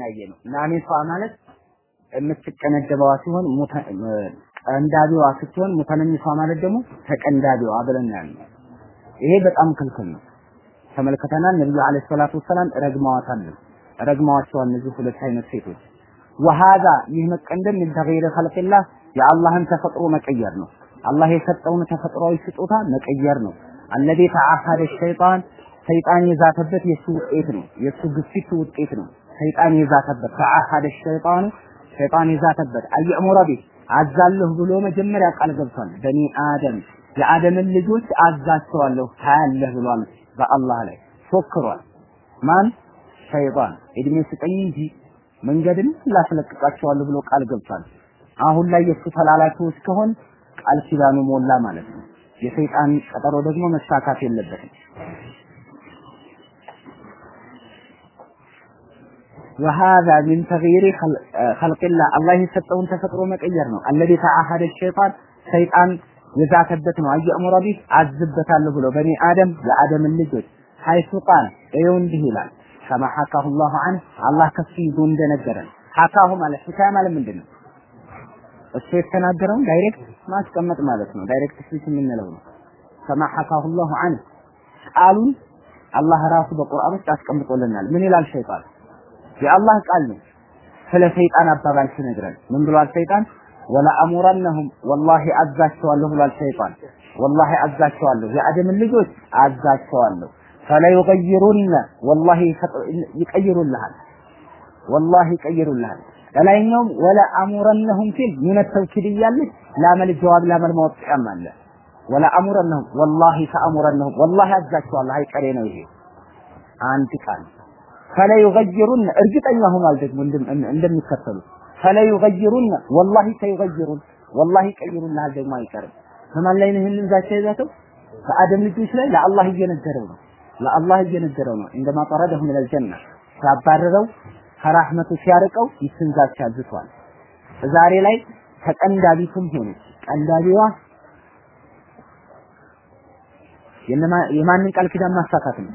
ያየ ነው። ናሚሷ ማለት የምትቀነደበዋ ሲሆን ቀንዳቢዋ ስትሆን ሙተነሚሷ ማለት ደግሞ ተቀንዳቢዋ ብለን ያልነው። ይሄ በጣም ክልክል ነው። ተመልክተናል። ነብዩ አለይሂ ሰላቱ ወሰላም ረግመዋታል። ረግመዋቸዋል እነዚህ ሁለት አይነት ሴቶች። ወሃዛ ይህ መቀንደም ምን ተገይረ የአላህን ተፈጥሮ መቀየር ነው። አላህ የሰጠውን ተፈጥሯዊ ስጦታ መቀየር ነው። አለዚ ተዓሃደ ሸይጣን ሰይጣን የዛተበት የሱ ውጤት ነው። የሱ ግፊት ውጤት ነው። ሰይጣን የዛተበት ተዓሃደ ሸይጣኑ ሰይጣን የዛተበት አየእሙረ ቢህ አዛለሁ ብሎ መጀመሪያ ቃል ገብቷል። በኒ አደም የአደምን ልጆች አዛቸዋለሁ ታያለህ ብሏል። በአላህ ላይ ፎክሯል። ማን ሸይጣን እድሜ ስጠኝ እንጂ መንገድን ላስለቅቃቸዋለሁ ብሎ ቃል ገብቷል። አሁን ላይ የሱ ተላላኪዎች ከሆን ቃል ኪዳኑ ሞላ ማለት ነው። የሰይጣን ቀጠሮ ደግሞ መሳካት የለበትም። ወሃዛ ሚን ተግይሪ ኸልቅላ አላህ የሰጠውን ተፈጥሮ መቀየር ነው። አለዚ ተአሐደ ሸይጣን ሰይጣን የዛተበት ነው። አየእሙረ ቢህ አዝበታለሁ ብሎ በኒ አደም የአደምን ልጆች ሐይሱ ቃል ይኸው እንዲህ ይላል ከማ ሐካሁ ላሁ አንህ አላህ ከሱ ይዞ እንደነገረን ሐካሁ ማለት ሂካያ ማለት ምንድን ነው? እሱ የተናገረውን direct ማስቀመጥ ማለት ነው። direct speech የምንለው ነው። كما حكاه الله عنه ቃሉን አላህ ራሱ በቁርአን ውስጥ አስቀምጦልናል። ምን ይላል ሸይጣን የአላህ ቃል ነው። ስለ ሰይጣን አባባል ሲነግረን ምን ብሏል ሰይጣን? ولآمرنهم ወላሂ አዛቸዋለሁ ብሏል ሸይጣን። ወላሂ አዛቸዋለሁ። የአደምን ልጆች አዛቸዋለሁ። فليغيرن ወላሂ ይቀይሩልሃል። ወላሂ ይቀይሩልሃል። በላይኛውም ወላ አሙረነሁም ሲል ምን ተውኪድ እያለች ላመል ጀዋብ ላመል ማወጣም አለ። ወላ አሙረነሁም ወላሂ ተአሙረነሁም ወላሂ አዛቸዋለሁ። አይቀሬ ነው ይሄ። አንድ ቃል ፈለዩገይሩነ እርግጠኛ ሆኗል ደግሞ እንደሚከተሉት። ፈለዩገይሩነ ወላሂ ሰዩገይሩን ወላሂ ይቀይሩልሃል ደግሞ አይቀርም። በማን ላይ ነው ይህንን ዛቻ ይዛተው በአደም ልጆች ላይ ለአላህ እየነገረው ነው። ለአላህ እየነገረው ነው። እንደማ ጠረደሁ አልጀና ሲያባረረው ከራህመቱ ሲያርቀው ይችን ዛቻ አዝቷል ዛሬ ላይ ተቀንዳቢቱም ሆነች ቀንዳቢዋ የማንን ቃል ኪዳን ማሳካት ነው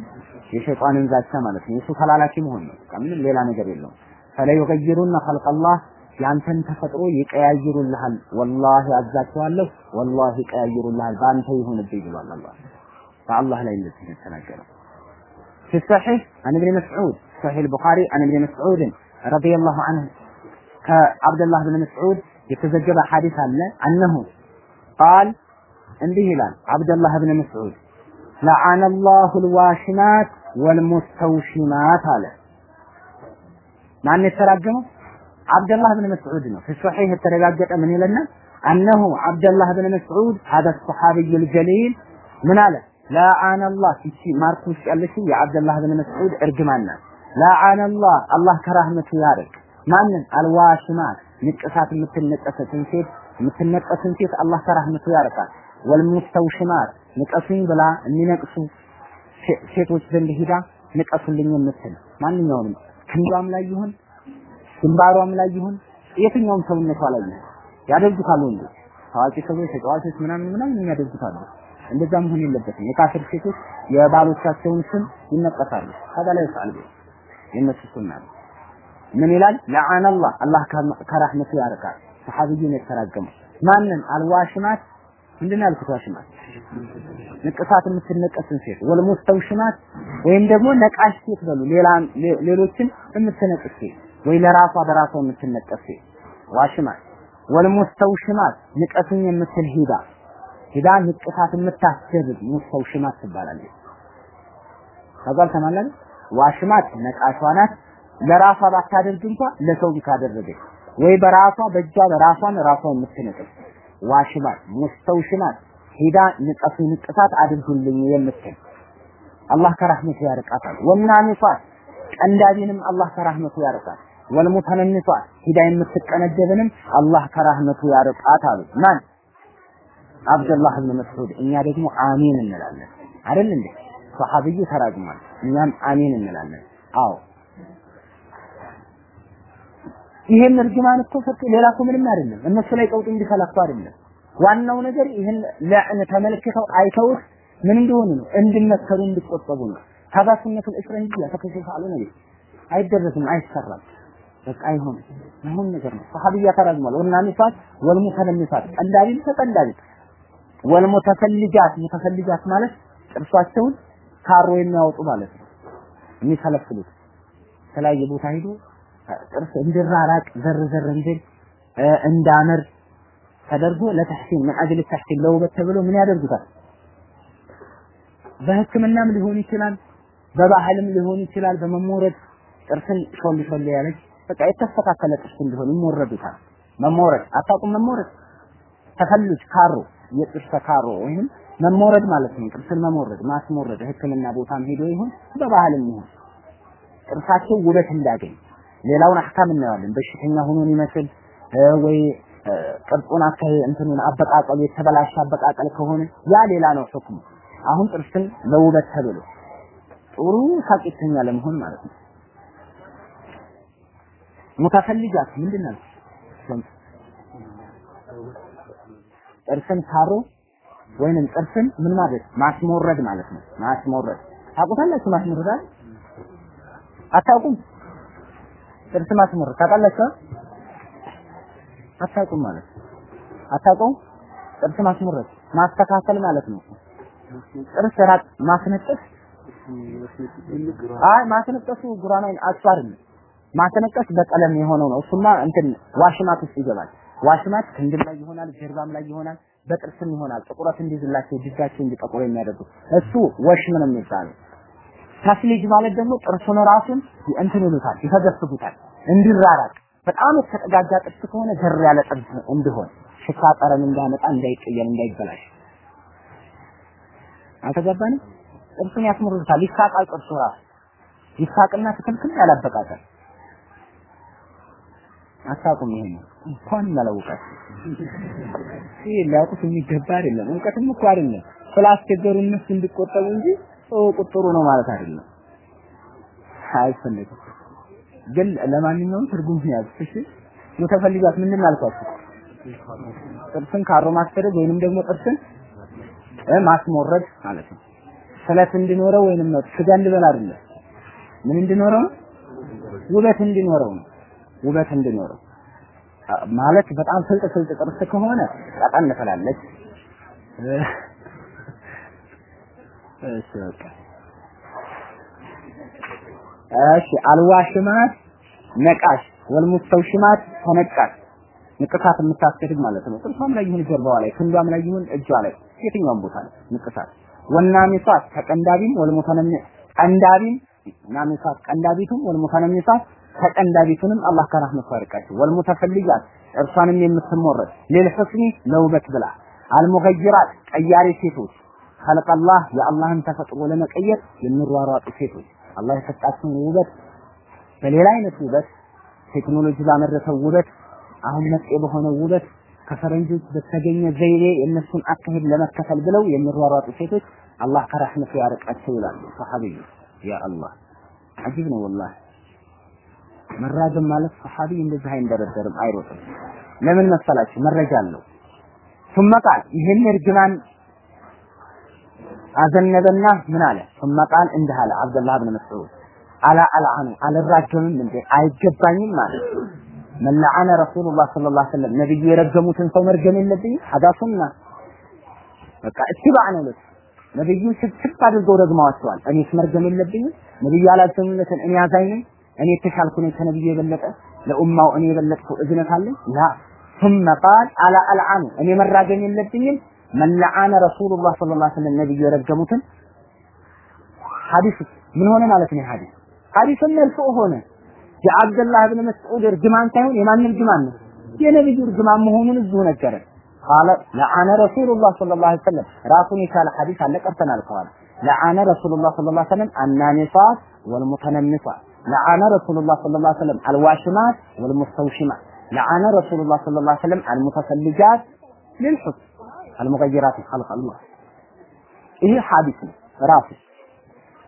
የሸይጣንን ዛቻ ማለት ነው የሱ ተላላኪ መሆን ነው ከምንም ሌላ ነገር የለውም ፈለዩገይሩነ ኸልቀላህ ያንተን ተፈጥሮ ይቀያይሩልሃል ወላሂ አዛቸዋለሁ ወላሂ ይቀያይሩልሃል በአንተ ይሁንብኝ ብሏል አላህ በአላህ ላይ እንደዚህ የተናገረው في الصحيح عن ابن مسعود صحيح البخاري عن ابن مسعود رضي الله عنه كعبد الله بن مسعود يتزجب حديث አለ أنه قال እንዲህ ይላል አብደላህ ብን መስዑድ ለዓነ አላሁ ልዋሽማት والمستوشمات على ما أن عبد الله بن مسعود في الصحيح التراجمة من لنا أنه عبد الله بن مسعود هذا الصحابي الجليل من على لا عان الله. في شيء ماركوس قال شيء عبد الله بن مسعود ارجمنا نعم. لا عان الله. الله كرهنا تيارك ما أن الواشمات. نقصات مثل نقصة تنسيت مثل نقصة تنسيت الله كرهنا تيارك والمستوشمات. نقصين بلا من نقصه ሴቶች ዘንድ ሂዳ ንቀሱልኝ የምትል ማንኛውንም ክንዷም ላይ ይሁን ግንባሯም ላይ ይሁን የትኛውም ሰውነቷ ላይ ይሁን ያደርጉታል ወንዶች። ታዋቂ ሰዎች ተጫዋቾች ምናምን ምናምን የሚያደርጉታሉ እንደዛ መሆን የለበትም። የካፍር ሴቶች የባሎቻቸውን ስም ይነቀሳሉ። ታዲያ ላይ ይፋል የነሱ ሱና ምን ይላል? ለዓነ አላህ። አላህ ከራህመቱ ያርቃል። ሰሐቢዩን የተራገመው ማንን? አልዋሽማት። ምንድን ያልኩት ዋሽማት ንቅሳት የምትነቀስን ሴት ወልሙስተውሽማት ወይም ደግሞ ነቃሽ ሴት በሉ። ሌላ ሌሎችን የምትነቅስ ሴት ወይ ለራሷ በራሷ የምትነቀስ ሴት። ዋሽማት። ወልሙስተውሽማት ንቀሱኝ የምትል ሂዳ። ሂዳ ንቅሳት የምታስደርግ ሙስተውሽማት ትባላለች። ከዛል ተማለን ዋሽማት ነቃሿ ናት። ለራሷ ባታደርግ እንኳ ለሰው ካደረገች ወይ በራሷ በእጇ በራሷን ራሷ የምትነቅስ ዋሽማት። ሙስተውሽማት ሂዳ ንቀሱ ንቅሳት አድርጉልኝ የምትል አላህ ከራህመቱ ያርቃታል። ወናኒሷት ቀንዳቢንም አላህ ከራህመቱ ያርቃል። ወልሙተነኒሷት ሂዳ የምትቀነደብንም አላህ ከራህመቱ ያርቃት አሉ። ማን አብደላህ ብን መስዑድ። እኛ ደግሞ አሚን እንላለን አይደል እንዴ? ሰሐቢዩ ተራግሟል፣ እኛም አሚን እንላለን። አዎ ይሄን እርግማን እኮ ሰጥ ሌላ እኮ ምንም አይደለም። እነሱ ላይ ቀውጥ እንዲፈላኩ አይደለም። ዋናው ነገር ይህን ለዕን ተመልክተው አይተውት ምን እንደሆኑ ነው እንድመከሩ እንዲቆጠቡ ነው። ታባስነቱን እስረ እንጂ ያተከሽፍ አለ ነው አይደረስም፣ አይሰራም። በቃ አይሆንም። አሁን ነገር ነው። ሰሐቢያ ተራዝሟል። ወናሚሳት ወልሙተለሚሳት ቀንዳቢም ተቀንዳቢም ወልሙተፈልጃት ሙተፈልጃት ማለት ጥርሷቸውን ካሮ የሚያወጡ ማለት ነው። የሚፈለፍሉት የተለያየ ቦታ ሄዶ ጥርስ እንድራራቅ ዘር ዘር እንድል እንዳመር ተደርጎ ለተሕሲን ምን አጅል ተሕሲን ለውበት ተብሎ ምን ያደርጉታል? በሕክምናም ሊሆን ይችላል፣ በባህልም ሊሆን ይችላል። በመሞረድ ጥርስን ሾል ሾል ያለች በቃ የተስተካከለ ጥርስ እንዲሆን ይሞረዱታል። መሞረድ አታውቁም? መሞረድ ተፈልጅ ካሮ የጥርስ ካሮ ወይም መሞረድ ማለት ነው። ጥርስን መሞረድ ማስሞረድ ሕክምና ቦታም ሄዶ ይሁን በባህልም ይሁን ጥርሳቸው ውበት እንዳገኝ ሌላውን አህካም እናየዋለን። በሽተኛ ሆኖን ይመስል ወይ ቅርጹን አካይ እንትኑን አበቃቀሉ የተበላሸ አበቃቀል ከሆነ ያ ሌላ ነው ሁክሙ። አሁን ጥርስን ለውበት ተብሎ ጥሩ ሳቂተኛ ለመሆን ማለት ነው። ሙተፈልጃት ምንድን ነው? ጥርስን ካሮ ወይንም ጥርስን ምን ማለት ማስሞረድ ማለት ነው። ማስሞረድ ታውቁታላችሁ? ማስሞረድ? አታውቁም? ጥርስ ማስሞረድ ታውቃላችሁ? አታውቁም ማለት አታውቁም? ጥርስ ማስሞረድ ማስተካከል ማለት ነው። ጥርስ ራቅ ማስነጠስ አይ ማስነጠሱ ጉራናይን አስፋር ማስነጠስ በቀለም የሆነው ነው። እሱማ እንትን ዋሽማት ውስጥ ይገባል። ዋሽማት ክንድም ላይ ይሆናል፣ ጀርባም ላይ ይሆናል፣ በጥርስም ይሆናል። ጥቁረት እንዲይዝላቸው እጅጋቸው እንዲጠቁር የሚያደርጉት እሱ ወሽም ነው የሚባለው። ተስሊጅ ማለት ደግሞ ጥርሱን ራሱን እንትን ይሉታል፣ ይፈገፍጉታል እንዲራራቅ በጣም የተጠጋጋ ጥርስ ከሆነ ዘር ያለ ጥርስ እንዲሆን ሽታ ጠረን እንዳመጣ እንዳይቀየር እንዳይበላሽ አልተገባንም። ጥርሱን ያስመሩታል፣ ይሳቃል። ጥርሱ ራሱ ይሳቅና ትክልክል ያላበቃቀል አታውቁም። ይሄ ነው እንኳን መለውቀት ይሄ ሊያውቁት የሚገባ አይደለም። እውቀትም እኮ አይደለም ስላስቸገሩ እነሱ እንዲቆጠቡ እንጂ ቁጥሩ ነው ማለት አይደለም። አይፈልግም ግን ለማንኛውም ትርጉም ያዝ። እሺ ሙተፈልጋት ምንድን አልኳችሁ? ጥርስን ካሮ ማስደረግ ወይንም ደግሞ ጥርስን ማስሞረድ ማለት ነው። ስለት እንዲኖረው ወይንም ነው ስጋ እንዲበላ አይደለም። ምን እንዲኖረው? ውበት እንዲኖረው ነው። ውበት እንዲኖረው ማለት በጣም ፍልጥ ፍልጥ ጥርስ ከሆነ ቀጠን ትላለች። እሺ አልዋሽማት ነቃሽ ወልሙስተውሽማት ተነቃሽ ንቅሳት የምታስደርግ ማለት ነው። ጥርሷም ላይ ይሁን ጀርባዋ ላይ ክንዷም ላይ ይሁን እጇ ላይ የትኛውም ቦታ ላይ ንቅሳት ወናሚሳት ተቀንዳቢም ወልሙተነሚ ቀንዳቢም ናሚሳት ቀንዳቢቱም ወልሙተነሚሳት ተቀንዳቢቱንም አላህ ከራህመቱ ያርቃቸው። ወልሙተፈልጃት እርሷንም የምትሞረድ ሊልሑስኒ ለውበት ብላ አልሙገይራት ቀያሪ ሴቶች ኸልቀላህ የአላህን ተፈጥሮ ለመቀየር የሚሯሯጡ ሴቶች አላህ የሰጣቸውን ውበት በሌላ አይነት ውበት ቴክኖሎጂ ባመረተው ውበት አሁን መጤ በሆነው ውበት ከፈረንጆች በተገኘ ዘይቤ የእነሱን አካሄድ ለመከተል ብለው የሚሯሯጡ ሴቶች አላህ ከራህመቱ ያርቃቸው ይላሉ ሰሐቢዩ። ያ አላህ አጂብ ነው ወላሂ። መራገም ማለት ሰሐቢ እንደዚህ አይንደረደርም፣ አይሮጥም። ለምን መሰላችሁ? መረጃ አለው። ثم قال ይህን እርግማን አዘነበና ምን አለ? ثم قال እንዲህ አለ አብደላህ ብን መስዑድ አላ አልዓኑ አልራገምም እንዴ አይገባኝም ማለት መለዓነ ረሱሉላህ ሰለላሁ ዐለይሂ ወሰለም ነብዩ የረገሙትን ሰው መርገም የለብኝም ሀዳ ሱና በቃ እትባዕ ነው ልክ ነብዩ ስብስብ አድርገው ረግመዋቸዋል እኔስ መርገም የለብኝም ነብዩ ያላዘኑለትን እኔ አዛኝ ነኝ እኔ የተሻልኩ ነኝ ከነብዩ የበለጠ ለኡማው እኔ የበለጥኩ እዝነት አለኝ ላ ثم قال አላ አልዓኑ እኔ መራገም የለብኝም መለዓነ ረሱሉላህ ሰለላሁ ዐለይሂ ወሰለም ነብዩ የረገሙትን ሐዲስ ምን ሆነ ማለት ነው ሐዲስ ሐዲስም መልፎ ሆነ። የአብደላህ ብን መስዑድ እርግማን ሳይሆን የማን እርግማን ነው? የነብዩ እርግማን መሆኑን እዚሁ ነገረ። ቃለ ለዓነ ረሱሉላህ ሰለላሁ ዐለይሂ ወሰለም ራሱን የቻለ ሐዲስ አለ ቀርተናል ከኋላ። ለዓነ ረሱሉላህ ሰለላሁ ዐለይሂ ወሰለም አናኒሳት ወልሙተነሚሳት ለዓነ ረሱሉላህ ሰለላሁ ዐለይሂ ወሰለም አልዋሽማት ወልሙስተውሽማት ለዓነ ረሱሉላህ ሰለላሁ ዐለይሂ ወሰለም አልሙተፈልጃት ልልሑስን አልሙገይራት ኸልቅ አላህ ይሄ ሐዲስ ነው ራሱ።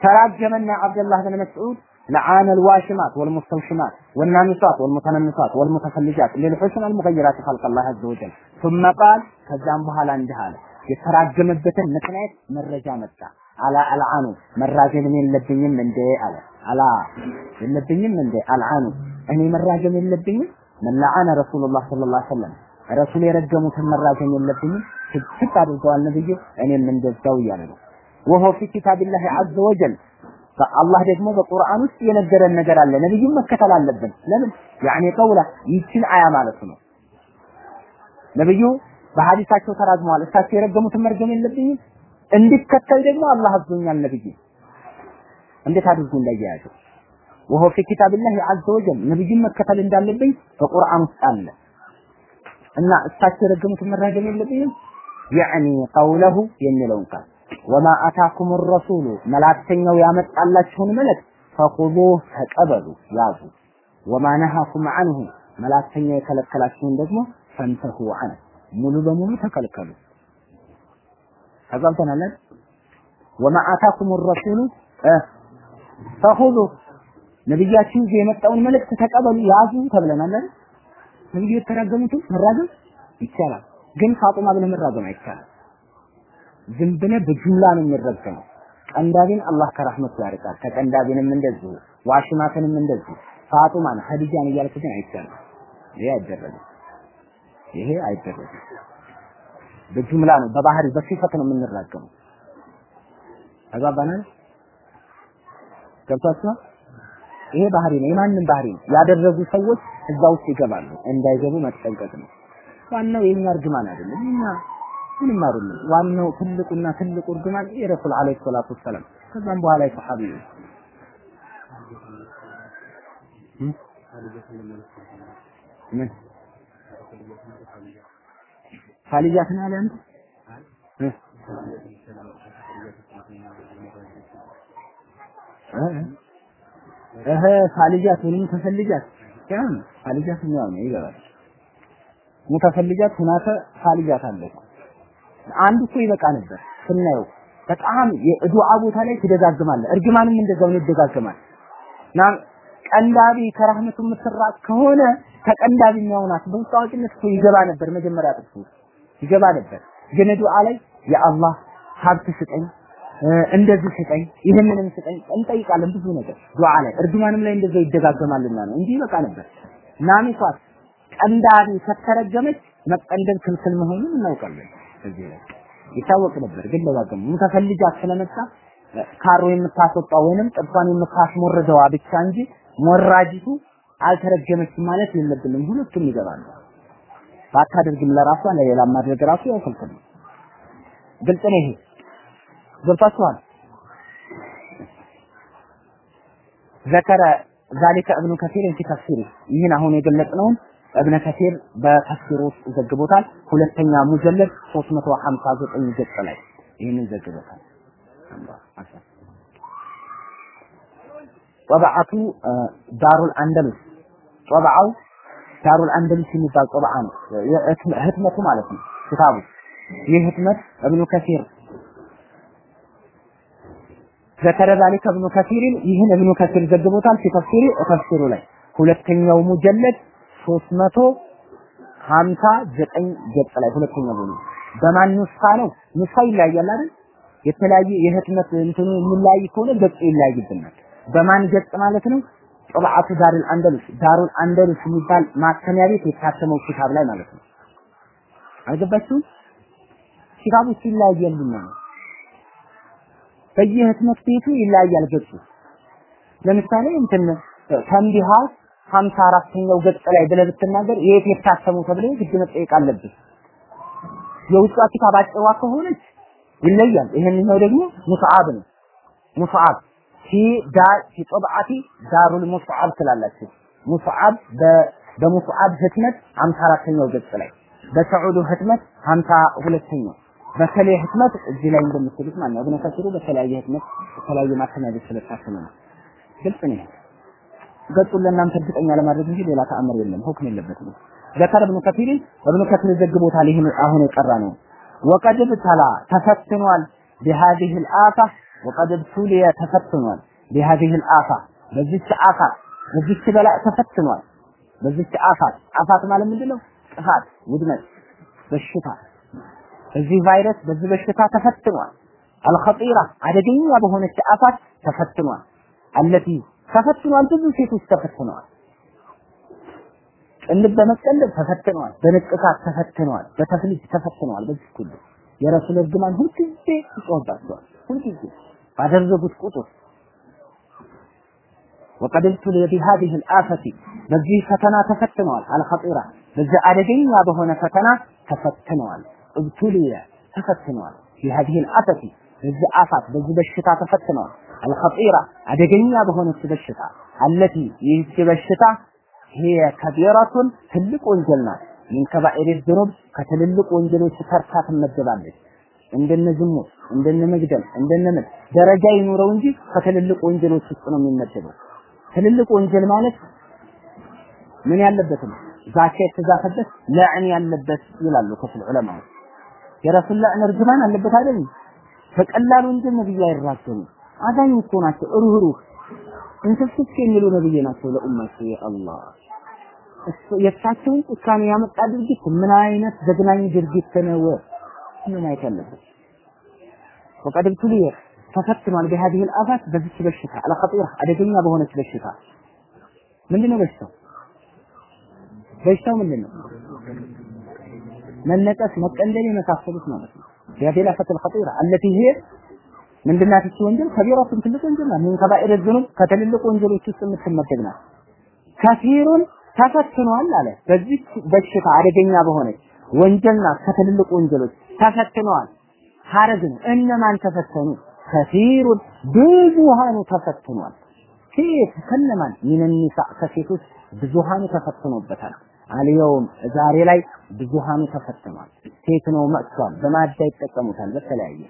ተራጀመና አብደላህ ብን መስዑድ لعان الواشمات والمستوشمات والنامصات والمتنمصات والمتفلجات للحسن المغيرات خلق الله عز وجل ثم قال ከዛም በኋላ እንዲህ አለ የተራገመበትን ምክንያት መረጃ መጣ አላ አልዓኑ መራገምን የለብኝም እንዴ አለ አላ የለብኝም እንዴ አልዓኑ እኔ መራገም የለብኝም መላዓነ ረሱሉላህ ሰለላሁ ዐለይሂ ወሰለም ረሱል የረገሙትን መራገም የለብኝም ፍት አድርገዋል ነብዩ እኔም እንደዛው እያለ ነው ወሆ ፊ ኪታቢላሂ ዐዘ ወጀል አላህ ደግሞ በቁርአን ውስጥ የነገረን ነገር አለ። ነብዩን መከተል አለብን። ለምን? ያኔ ቀውላ ይችን አያ ማለት ነው። ነብዩ በሐዲሳቸው ተራግመዋል እሳቸው የረገሙትን መርገም የለብኝም? እንዲከተል ደግሞ አላህ አዞኛል ነብዩ። እንዴት አድርጎ እንዳያያዘው ወሆ ፊ ኪታቢላሂ ዐዘ ወጀል። ነብዩን መከተል እንዳለብኝ በቁርአን ውስጥ አለ። እና እሳቸው የረገሙትን መራገም የለብኝም? ያኒ ቀውለሁ የሚለውን ቃል ወማ አታኩም ረሱሉ መላእክተኛው ያመጣላችሁን መልእክት ፈኹዙህ ተቀበሉ ያዙ። ወማ ነሃኩም አንሁ መላእክተኛው የከለከላችሁን ደግሞ ፈንተሁ አነ ሙሉ በሙሉ ተከልከሉ። ተጋብተናል ወማ አታኩም ረሱሉ ፈኹዙ ነብያችን ይዞ የመጣውን መልእክት ተቀበሉ ያዙ ተብለናል ነብዩ የተራገሙትን መራገም ይቻላል ግን ፋጡማ ብለህ መራገም አይቻልም ዝም ብለህ በጅምላ ነው የሚረገመው። ቀንዳቢን አላህ ከረህመቱ ያርቃል። ከቀንዳቢንም እንደዚሁ ዋሽማትንም እንደዚሁ ፋጡማን ኸዲጃን እያልክ ግን አይቻልም። ይሄ አይደረግም። ይሄ አይደረግም። በጅምላ ነው በባህሪ በሲፈት ነው የምንራገመው። ተግባባናል? ገብቷችኋል? ይሄ ባህሪ ነው የማንም ባህሪ ነው። ያደረጉ ሰዎች እዛ ውስጥ ይገባሉ። እንዳይገቡ መጠንቀቅ ነው። ዋናው የኛ እርግማን አይደለም። እኛ ምንም አይደለም። ዋናው ትልቁና ትልቁ እርግማን የረሱል አለይሂ ሰላቱ ወሰላም። ከዛም በኋላ የሰሐቢ ምን? ኻሊጃትን አለ አንተ? እህ? ፋልጃት ወይም ተፈልጃት ያን ፋልጃት ነው። ነው ይገባል። ሙተፈልጃት ሁናተ ፋልጃት አለ አንድ እኮ ይበቃ ነበር። ስናየው በጣም የዱዓ ቦታ ላይ ትደጋግማለህ። እርግማንም እንደዛው ነው ይደጋግማል። ና ቀንዳቢ ከራህመቱ የምትራቅ ከሆነ ተቀንዳቢ የሚያውናት በውስጥ አዋቂነት እኮ ይገባ ነበር መጀመሪያ ጥቅሱ። ይገባ ነበር። ግን ዱዓ ላይ የአላህ ሀብት ስጠኝ እንደዚህ ስጠኝ ይህንንም ስጠኝ እንጠይቃለን ብዙ ነገር። ዱዓ ላይ እርግማንም ላይ እንደዛው ይደጋገማልና ነው። እንጂ ይበቃ ነበር። ናሚሷት ቀንዳቢ ከተረገመች መቀንደብ ክልክል መሆኑን እናውቃለን እዚህ ላይ ይታወቅ ነበር ግን ደጋገሙ ሙተፈልጃት ስለመጣ ካሮ የምታስወጣ ወይንም ጥርሷን የምታስሞርደዋ ብቻ እንጂ ሞራጂቱ አልተረገመችም ማለት የለብንም ሁለቱም ይገባሉ ባታደርግም ለራሷ ለሌላ ማድረግ ራሱ ያው ክልክል ነው ግልጽ ነው ይሄ ገብታችኋል ذكر ذلك ابن كثير في تفسيره ይህን አሁን የገለጽነውን እብነ ከሲር በተፍሲር ውስጥ ዘግቦታል። ሁለተኛ ሙጀለድ 359 ገጽ ላይ ይህንን ዘግቦታል። ጦብዓቱ ዳሩል አንደሉስ ጦብዓው ዳሩል አንደሉስ የሚባል ጦብዓ ነው። ህትመቱ ማለት ነው ክታቡ። ይህ ህትመት እብኑ ከሲር ዘከረ ዛሊከ እብኑ ከሲርን ይህን እብኑ ከሲር ዘግቦታል። ፊ ተፍሲሩ ላይ ሁለተኛው ሙጀለድ 359 ገጽ ላይ ሁለተኛው volume በማን ኑስኻ ነው? ኑስኻ ይለያያል አይደል? የተለያየ የህትመት እንትኑ የሚለያይ ከሆነ ገጽ ይለያይብናል። በማን ገጽ ማለት ነው? ጠብዓቱ ዳሩል አንደሉስ። ዳሩል አንደሉስ የሚባል ማተሚያ ቤት የታተመው ኪታብ ላይ ማለት ነው። አልገባችሁም ሲለያያልና ነው በየህትመት ቤቱ ይለያያል ገጹ። ለምሳሌ እንትን ተንቢሃት 54ኛው ገጽ ላይ ብለህ ብትናገር የት የታተሙ ተብሎ ግድ መጠየቅ አለብህ። የውጫ ኪታብ አጭሯ ከሆነች ይለያል። ይሄንኛው ደግሞ ሙስዓብ ነው። ሙስዓብ ፊ ዳር ፊ ጠብዓቲ ዳሩል ሙስዓብ ትላላችሁ። ሙስዓብ በሙስዓብ ህትመት 54ኛው ገጽ ላይ በሰዑዱ ህትመት 52ኛው በከሌ ህትመት እዚህ ላይ እንደምትሉት ማለት ነው እብነ ከሲሩ በተለያየ ህትመት በተለያየ ማተሚያ ቤት ስለታተመ ነው። ግልጽ ነው ገጹ ለናም ተድቀኛ ለማድረግ እንጂ ሌላ ተአምር የለም። ሁክም የለበትም። ዘከረ ብኑ ከፊሪ ወብኑ ከፊሪ ዘግቦታል ይሄን አሁን የቀራ ነው ወቀደብ ተላ ተፈትኗል። بهذه الآفه وقدب سوليا تفتنوا بهذه الآفه بذيك آفه بذيك بلاء تفتنوا بذيك آفات آفات ما لم يدلوا آفات مدمج بالشفاء بذي فيروس بذي بالشفاء تفتنوا الخطيرة عددين وبهون التآفات تفتنوا التي ተፈትኗል። ብዙ ሴቶች ተፈትነዋል። ቅንብ በመቀለብ ተፈትነዋል። በንቅሳት ተፈትነዋል። በተፍሊት ተፈትነዋል። በዚህ ሁሉ የረሱል እርግማን ሁልጊዜ ይጮህባቸዋል። ሁልጊዜ ባደረጉት ቁጥር وقد ابتلي بهذه الآفة በዚህ ፈተና ተፈትነዋል። አልኸጢራ በዚህ አደገኛ በሆነ ፈተና ተፈትነዋል። ابتلي ተፈትነዋል። بهذه الآفة በዚህ አፋት በዚህ በሽታ ተፈትነዋል። አልኸጢራ አደገኛ በሆነች በሽታ አለቲ ይህች በሽታ ሄየ ከቢረቱን ትልቅ ወንጀል ናት። ሚን ከባኢር ዝኑብ ከትልልቅ ወንጀሎች ተርታ ትመደባለች። እንደነ ዝሙት፣ እንደነ መግደል፣ እንደነ ምን ደረጃ ይኑረው እንጂ ከትልልቅ ወንጀሎች ውስጥ ነው የሚመደበው። ትልልቅ ወንጀል ማለት ምን ያለበት ነው? ዛቻ የተዛፈበት ለዕን ያለበት ይላሉ ክፍል ዑለማዎች። የረሱል ለዕን እርግማን አለበት አይደል? በቀላል ወንጀል ነብዩ አይራገሙም። አዳኝ እኮ ናቸው፣ ሩህሩህ እንስፍስፍ የሚሉ ነብይ ናቸው ለኡማቸው። የአላህ የእሳቸውን ጭካኔ ያመጣ ድርጊት ምን አይነት ዘግናኝ ድርጊት ነው? ምን ማየት ያለበት ወቀድ ብትልየ ተፈትኗል በሃዲህ الآفات በዚች በሽታ አለኸጢራ አደገኛ በሆነች በሽታ ምንድነው በሽታው? በሽታው ምንድነው? መነቀስ፣ መቀንደል የመሳሰሉት ማለት ነው። ያ ሌላ ፈተል ኸጢራ التي هي ምንድናት እቺ ወንጀል? ከቢራቱን ትልቅ ወንጀል ናት። ምን ከባኢር ዝኑብ ከትልልቅ ወንጀሎች ውስጥ የምትመደብ ናት። ከፊሩን ተፈትኗል አለ። በዚህ በሽታ አደገኛ በሆነች ወንጀል ናት። ወንጀሎች ተፈትኗል። ሐረግ እነማን ተፈተኑ? ከፊሩን ብዙሃኑ ተፈትኗል። ኬት ከነማን ሚን ኒሳ ከሴቶች ብዙሃኑ ተፈትኖበታል። አልየውም ዛሬ ላይ ብዙሃኑ ተፈትኗል። ሴት ነው መጥቷል። በማዳ ይጠቀሙታል በተለያየ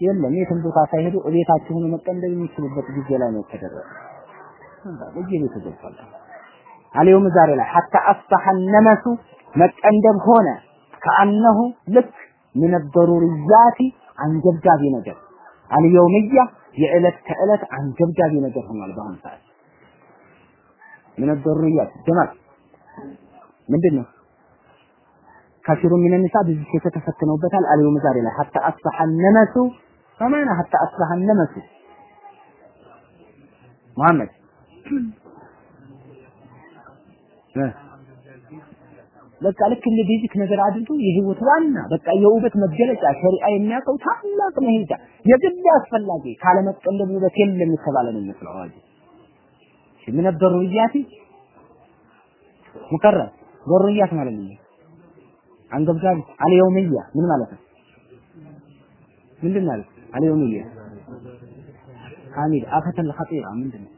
የለም የትም ቦታ ሳይሄዱ እቤታቸው ሆኖ መቀንደል የሚችሉበት ጊዜ ላይ ነው የተደረሰ። በየቤቱ ገብቷል። አልየውም ዛሬ ላይ ሐታ አስበሐ ነመሱ መቀንደብ ሆነ ከአነሁ ልክ ምን በሩርያቲ አንገብጋቢ ነገር አልየውምያ የዕለት ከዕለት አንገብጋቢ ነገር ሆኗል። በአሁኑ ሰዓት ምን በሩርያት ጀማል ምንድን ነው? ከፊሩ ሚን ኒሳ ብዙ ሴት ተፈትነውበታል። አልየውም ዛሬ ላይ ሐታ አስበሐ ነመሱ ፈማና ሐታ አስበሐ ነመሱ መሐመድ በቃ ልክ እንደ ቤዚክ ነገር አድርጎ የህይወት ዋና በቃ የውበት መገለጫ ሸሪዓ የሚያውቀው ታላቅ መሄጃ የግድ አስፈላጊ ካለመቀለብ ውበት የለም የተባለ ነው የሚመስለው አዋጅ ምን ነበሩ ሩያቲ ሙከረም ሩያት ማለት ነው። አንገብጋቢ አልየውምያ ምን ማለት ነው? ምንድን ማለት አልየውምያ ሐሚድ አፈተል ኸጢራ ምንድን ነው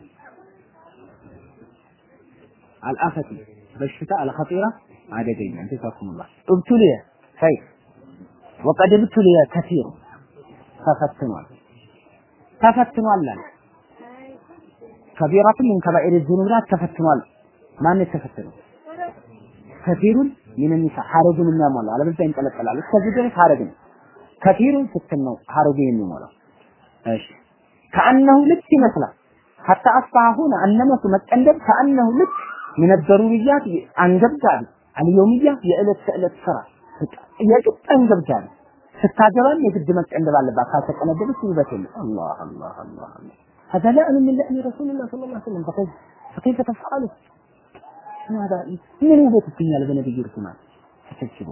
አልአፈቲ በሽታ አልኸጢራ አደገኛ እንተሳኩሙላህ እብቱልየ ኸይር ወቀድ እብቱልየ ከሲር ተፈትኗል ተፈትኗል አለ ከቢራቱ ምን ከባኢር ዝኑብራት ተፈትኗል ማን የተፈተነው ከፊሩን ምን ኒሳ ሐረጉን የሚያሟላው አለበለዚያ ይንጠለጠላል እስከዚህ ድረስ ሐረግ ነው ከፊሩን ስትል ነው ሐረጉ የሚሞላው እሺ ከአነሁ ልክ ይመስላል ሐታ አስፋሁን አነመቱ መቀንደብ ከአነሁ ልክ ምን ضروريات አንገብጋቢ አልየውምያ የዕለት ከዕለት ስራ የቅጥ አንገብጋቢ ስታገባም የግድ መቀንደብ አለባት ካልተቀነደበች ውበት የለም አላህ አላህ አላህ አላህ هذا لا من لأن رسول الله صلى الله عليه وسلم فكيف فكيف تفعله هذا من ውበት ይገኛል በነብዩ ርሱማን ተሰብስቦ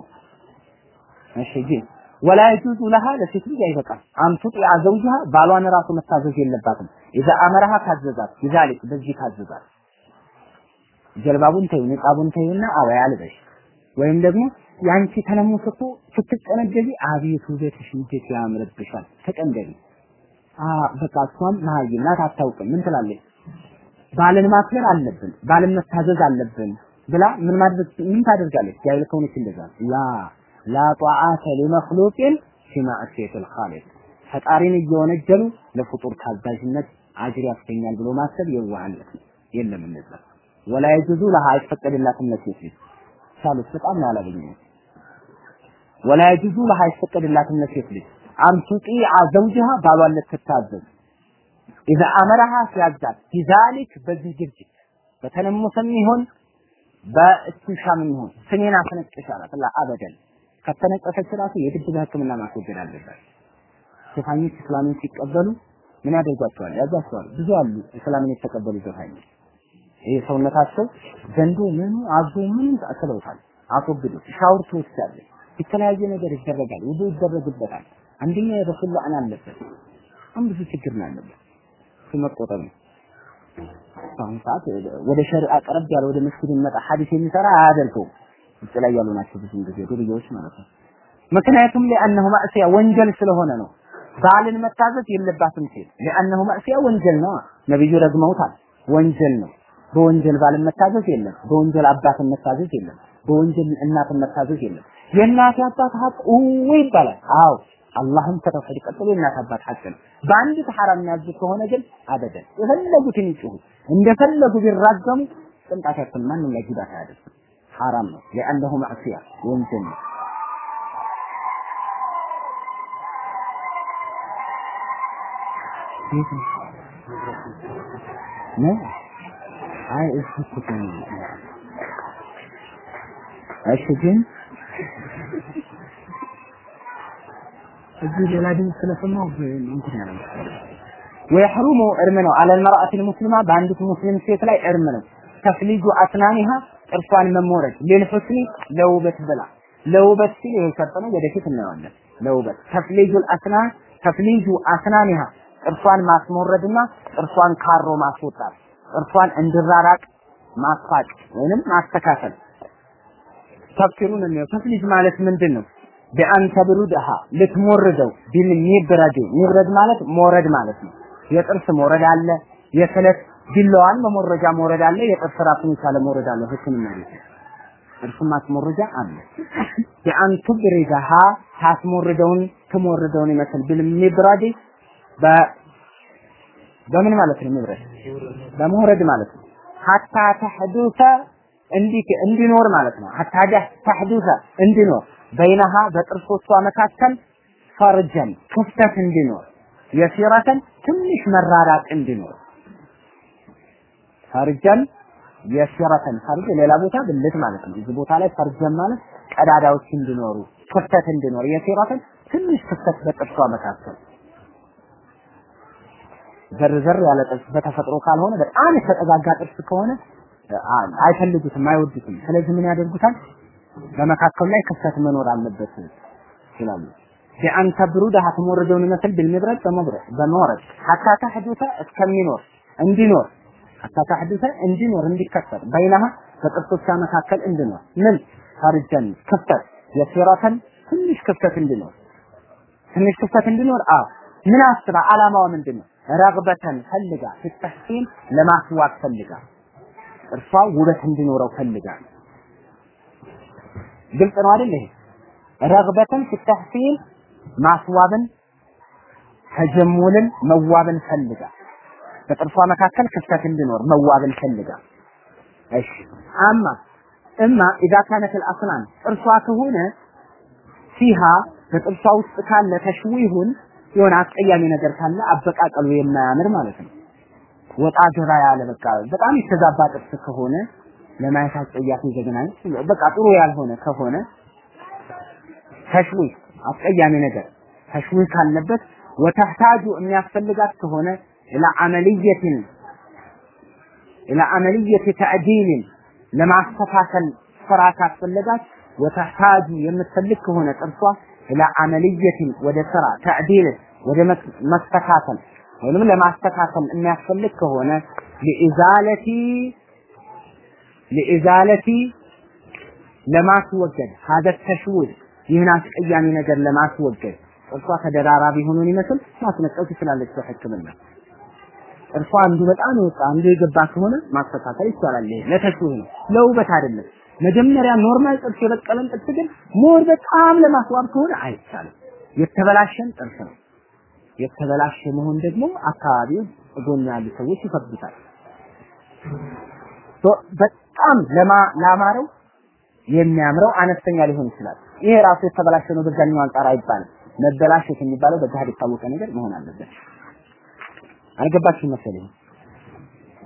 እሺ ግን ወላ የጁዙ ለሃ ለሴት ልጅ አይበቃም። አምጡጥ ያዘውጅሃ ባሏን ራሱ መታዘዝ የለባትም። ኢዛ አመረሃ ካዘዛት ይዛሊክ በዚህ ካዘዛት። ጀልባቡን ተይው ንቃቡን ተይውና አባያ ልበሽ ወይም ደግሞ ያንቺ ተለሙስ እኮ ስትቀነደቢ አቤት ውበትሽ እንዴት ያምርብሻል! ተቀንደቢ። አ በቃ እሷም መሀይም ናት አታውቅም። ምን ትላለች? ባልን ማክበር አለብን ባልን መታዘዝ አለብን ብላ ምን ማድረግ ምን ታደርጋለች? ያይል እንደዛ። ላ ላ ጧዓተ ሊመክሉቅን ፊ ማዕሲየቲል ኻሊቅ ፈጣሪን እየወነጀሉ ለፍጡር ታዛዥነት አጅር ያስገኛል ብሎ ማሰብ የዋህነት ነው። የለም እንደዛ። ወላ የጁዙ ለሃ አይፈቀድላትም ለሴት ልጅ። ሳሉት በጣም ነው ያላገኘው ወላ የጁዙ ለሃ አይፈቀድላትም ለሴት ልጅ። አንቱጢ ዘውጅሃ ባሏን ልትታዘዝ። ኢዛ አመረሃ ሲያዛት ቢዛሊክ በዚህ ድርጊት በተለሙሰም ይሆን በእስትንሻም ይሆን ስሜን አስነቅሽ አላት ላ አበደን ከተነቀሰች ራሱ የግድ በህክምና ማስወገድ አለበት። ሽፋኞች እስላምን ሲቀበሉ ምን ያደርጓቸዋል? ያዟቸዋል። ብዙ አሉ እስላምን የተቀበሉ ዘፋኞች። ይሄ ሰውነታቸው ዘንዱ ምኑ አዞ ምኑ አስለውታል። አስወግዱት። ሻወር ትወስዳለች። የተለያየ ነገር ይደረጋል። ውዱ ይደረግበታል። አንደኛ የረሱል ላዕና አለበት። በጣም ብዙ ችግር ነው ያለበት። እሱ ነው። አሁን ሰዓት ወደ ሸሪዓ ቀረብ ያለ ወደ መስጊድ የሚመጣ ሐዲስ የሚሰራ አያደርገውም። ውጭ ላይ ያሉ ናቸው ብዙ ጊዜ ዱርዬዎች ማለት ነው። ምክንያቱም ለአንሁ ማዕሲያ ወንጀል ስለሆነ ነው። ባልን መታዘዝ የለባትም ሴት ለአንሁ ማዕሲያ ወንጀል ነው። ነብዩ ረግመውታል። ወንጀል ነው። በወንጀል ባልን መታዘዝ የለም። በወንጀል አባትን መታዘዝ የለም። በወንጀል እናትን መታዘዝ የለም። የእናት አባት ሀቅ ወይ ይባላል። አዎ አላህም ከተውሂድ ቀጥሎ የእናት አባት ሀቅ ነው። በአንዲት ሐራም የሚያዙ ከሆነ ግን አበደን የፈለጉትን ይጩሁ እንደፈለጉ ቢራገሙ ያክል ማንም ላይ ጉዳት አያደርስም። حرام لأنه معصية. يمكن. ما هاي حكتين عشتين الزوجة لا دين تلفنه ممكن يعني ويحرم إرمنه. على المرأة المسلمة بأنت مسلم سيت لا إرمنه. تفليج أسنانها ጥርሷን መሞረድ። ሊልሑስኒ ለውበት ብላ። ለውበት ሲል ይሄ ሸርጥ ነው። ወደፊት እናየዋለን። ለውበት። ተፍሊጁ አስናን ተፍሊጁ አስናኒሃ። ጥርሷን ማስሞረድና ጥርሷን ካሮ ማስወጣት ጥርሷን እንድራራቅ ማስፋቅ ወይንም ማስተካከል። ተፍሲሩን ነው ተፍሊጅ ማለት ምንድን ነው ቢአን ተብሩድሃ ልትሞርደው ቢል ሚብረድ ሚብረድ ማለት ሞረድ ማለት ነው። የጥርስ ሞረድ አለ የስለት ቢላዋን መሞረጃ ሞረድ አለ የጥርስ ራሱን የቻለ ሞረድ አለ ህክምና ቤት። ጥርስ ማስሞረጃ አለ። ቢአን ትብሪድሃ ታስሞርደውን ትሞርደውን ይመስል ሚብረድ በ በምን ማለት ነው ሚብረድ በመውረድ ማለት ነው። ሐታ ተሕዱሰ እንዲህ እንዲኖር ማለት ነው። ሐታ ተሕዱሰ እንዲኖር። በይነሃ በጥርሶቿ መካከል ፈርጀን ክፍተት እንዲኖር። የሲረተን ትንሽ መራራቅ እንዲኖር ፈርጀን የሲረተን ፈርጅ ሌላ ቦታ ብልት ማለት ነው። እዚህ ቦታ ላይ ፈርጀን ማለት ቀዳዳዎች እንዲኖሩ ክፍተት እንዲኖር የሲረተን ትንሽ ክፍተት በጥርሷ መካከል ዘርዘር ያለ ጥርስ በተፈጥሮ ካልሆነ በጣም የተጠጋጋ ጥርስ ከሆነ አይፈልጉትም፣ አይወዱትም። ስለዚህ ምን ያደርጉታል? በመካከሉ ላይ ክፍተት መኖር አለበት ይላሉ። ቢአን ተብሩደሃ ትሞርደውን ይመስል ቢልሚብረድ በመብረድ በመውረድ ሐታ ተሕዱተ እስከሚኖር እንዲኖር ተሕዱተ እንዲኖር እንዲከፈት በይነሃ በጥርሶቿ መካከል እንዲኖር። ምን? ፈርጀን ክፍተት የሲረተን ትንሽ ክፍተት እንዲኖር። ትንሽ ክፍተት እንዲኖር? አ ምን አስባ አላማዋ ምንድን? ረግበተን ፈልጋ ፊተሕሲን ለማስዋብ ፈልጋ እርሷ ውበት እንዲኖረው ፈልጋ። ግልጽ ነው አይደል? ይሄ? ረግበተን ፊተሕሲን ማስዋብን ተጀሙልን መዋብን ፈልጋ በጥርሷ መካከል ክፍተት እንዲኖር መዋብን ፈልጋ። እሺ። አማ እማ ኢዛ ካነት አልአስናን ጥርሷ ከሆነ ፊሃ በጥርሷ ውስጥ ካለ ተሽዊሁን የሆነ አስቀያሚ ነገር ካለ አበቃቀሉ የማያምር ማለት ነው። ወጣ ገባ ያለ በቃ በጣም የተዛባ ጥርስ ከሆነ ለማየት አስጸያፊ ዘግናኝ በቃ ጥሩ ያልሆነ ከሆነ ተሽዊህ አስቀያሚ ነገር። ተሽዊህ ካለበት ወተህታጁ የሚያስፈልጋት ከሆነ ኢላ አመልየትን ኢላ አመልየት ተዕዲልን ለማስተካከል ስራ ካስፈለጋት ወተህታጁ የምትፈልግ ከሆነ ጥርሷ ኢላ አመልየትን ወደ ስራ ተዕዲል ወደ መስተካከል ወይንም ለማስተካከል የሚያስፈልግ ከሆነ ለኢዛለቲ ለኢዛለቲ ለማስወገድ ሀደ ተሽዊል ይህን አስቀያሚ ነገር ለማስወገድ ጥርሷ ተደራራቢ ሆኖን ይመስል ማስነቀል ትችላለች በሕክምና ጥርሷ አንዱ በጣም የወጣ አንዱ የገባ ከሆነ ማስተካከል ይቻላል። ይሄ ለተሽዊህ ነው፣ ለውበት አይደለም። መጀመሪያ normal ጥርስ የበቀለን ጥርስ ግን ሞር በጣም ለማስዋብ ከሆነ አይቻልም። የተበላሸን ጥርስ ነው። የተበላሸ መሆን ደግሞ አካባቢው ጎን ያሉ ሰዎች ይፈቅዱታል። በጣም ለማ ላማረው የሚያምረው አነስተኛ ሊሆን ይችላል። ይሄ ራሱ የተበላሸ ነው በዛኛው አንጻር አይባልም። መበላሸት የሚባለው በገሃድ የታወቀ ነገር መሆን አለበት። አልገባችሁም መሰለኝ።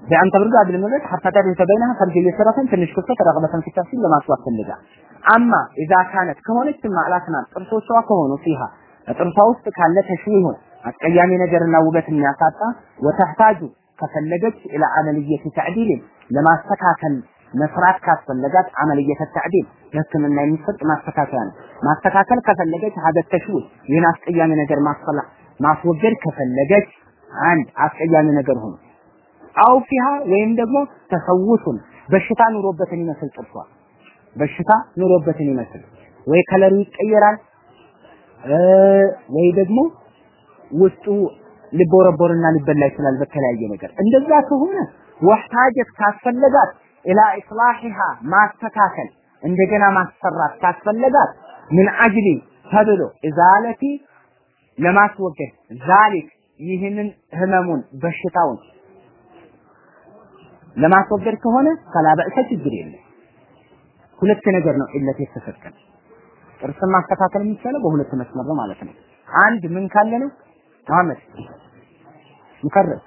በአንተ ብርጋ አድል ማለት ሐታ ተበይነها ፈርጅ እየሰራተን ትንሽ ክፍተት ረግበተን ሲታሲል ለማስዋብ ፈልጋ አማ ኢዛ ካነት ከሆነች ማዕላትና ጥርሶቿ ከሆኑ ፊሃ ጥርሷ ውስጥ ካለ ተሽዊሁን አስቀያሚ ነገርና ውበት የሚያሳጣ ወተህታጁ ከፈለገች ኢላ አመልየት ተዕዲል ለማስተካከል መስራት ካስፈለጋት አመልየት ተዕዲል ለህክምና የሚሰጥ ማስተካከያ ነው። ማስተካከል ከፈለገች ሀደ ይህን አስቀያሚ ነገር ማስወገድ ከፈለገች አንድ አስቀያሚ ነገር ሆኖ አው ወይም ደግሞ ተሰውሱን በሽታ ኑሮበትን ይመስል ጥርሷ በሽታ ኑሮበትን ይመስል ወይ ከለሩ ይቀየራል ወይ ደግሞ ውስጡ ሊቦረቦርና ሊበላ ይችላል በተለያየ ነገር። እንደዛ ከሆነ ወህታጀት ካስፈለጋት ኢላ ኢስላሂሃ ማስተካከል እንደገና ማሰራት ካስፈለጋት ምን አጅሊ ተብሎ ኢዛለቲ ለማስወገድ ዛሊክ ይህንን ህመሙን በሽታውን ለማስወገድ ከሆነ ፈላ በእሰ ችግር የለም። ሁለት ነገር ነው ኢለት የተሰጠን። ጥርስን ማስተካከል የሚቻለው በሁለት መስመር ነው ማለት ነው። አንድ ምን ካለ ነው? መሐመድ ሙከረም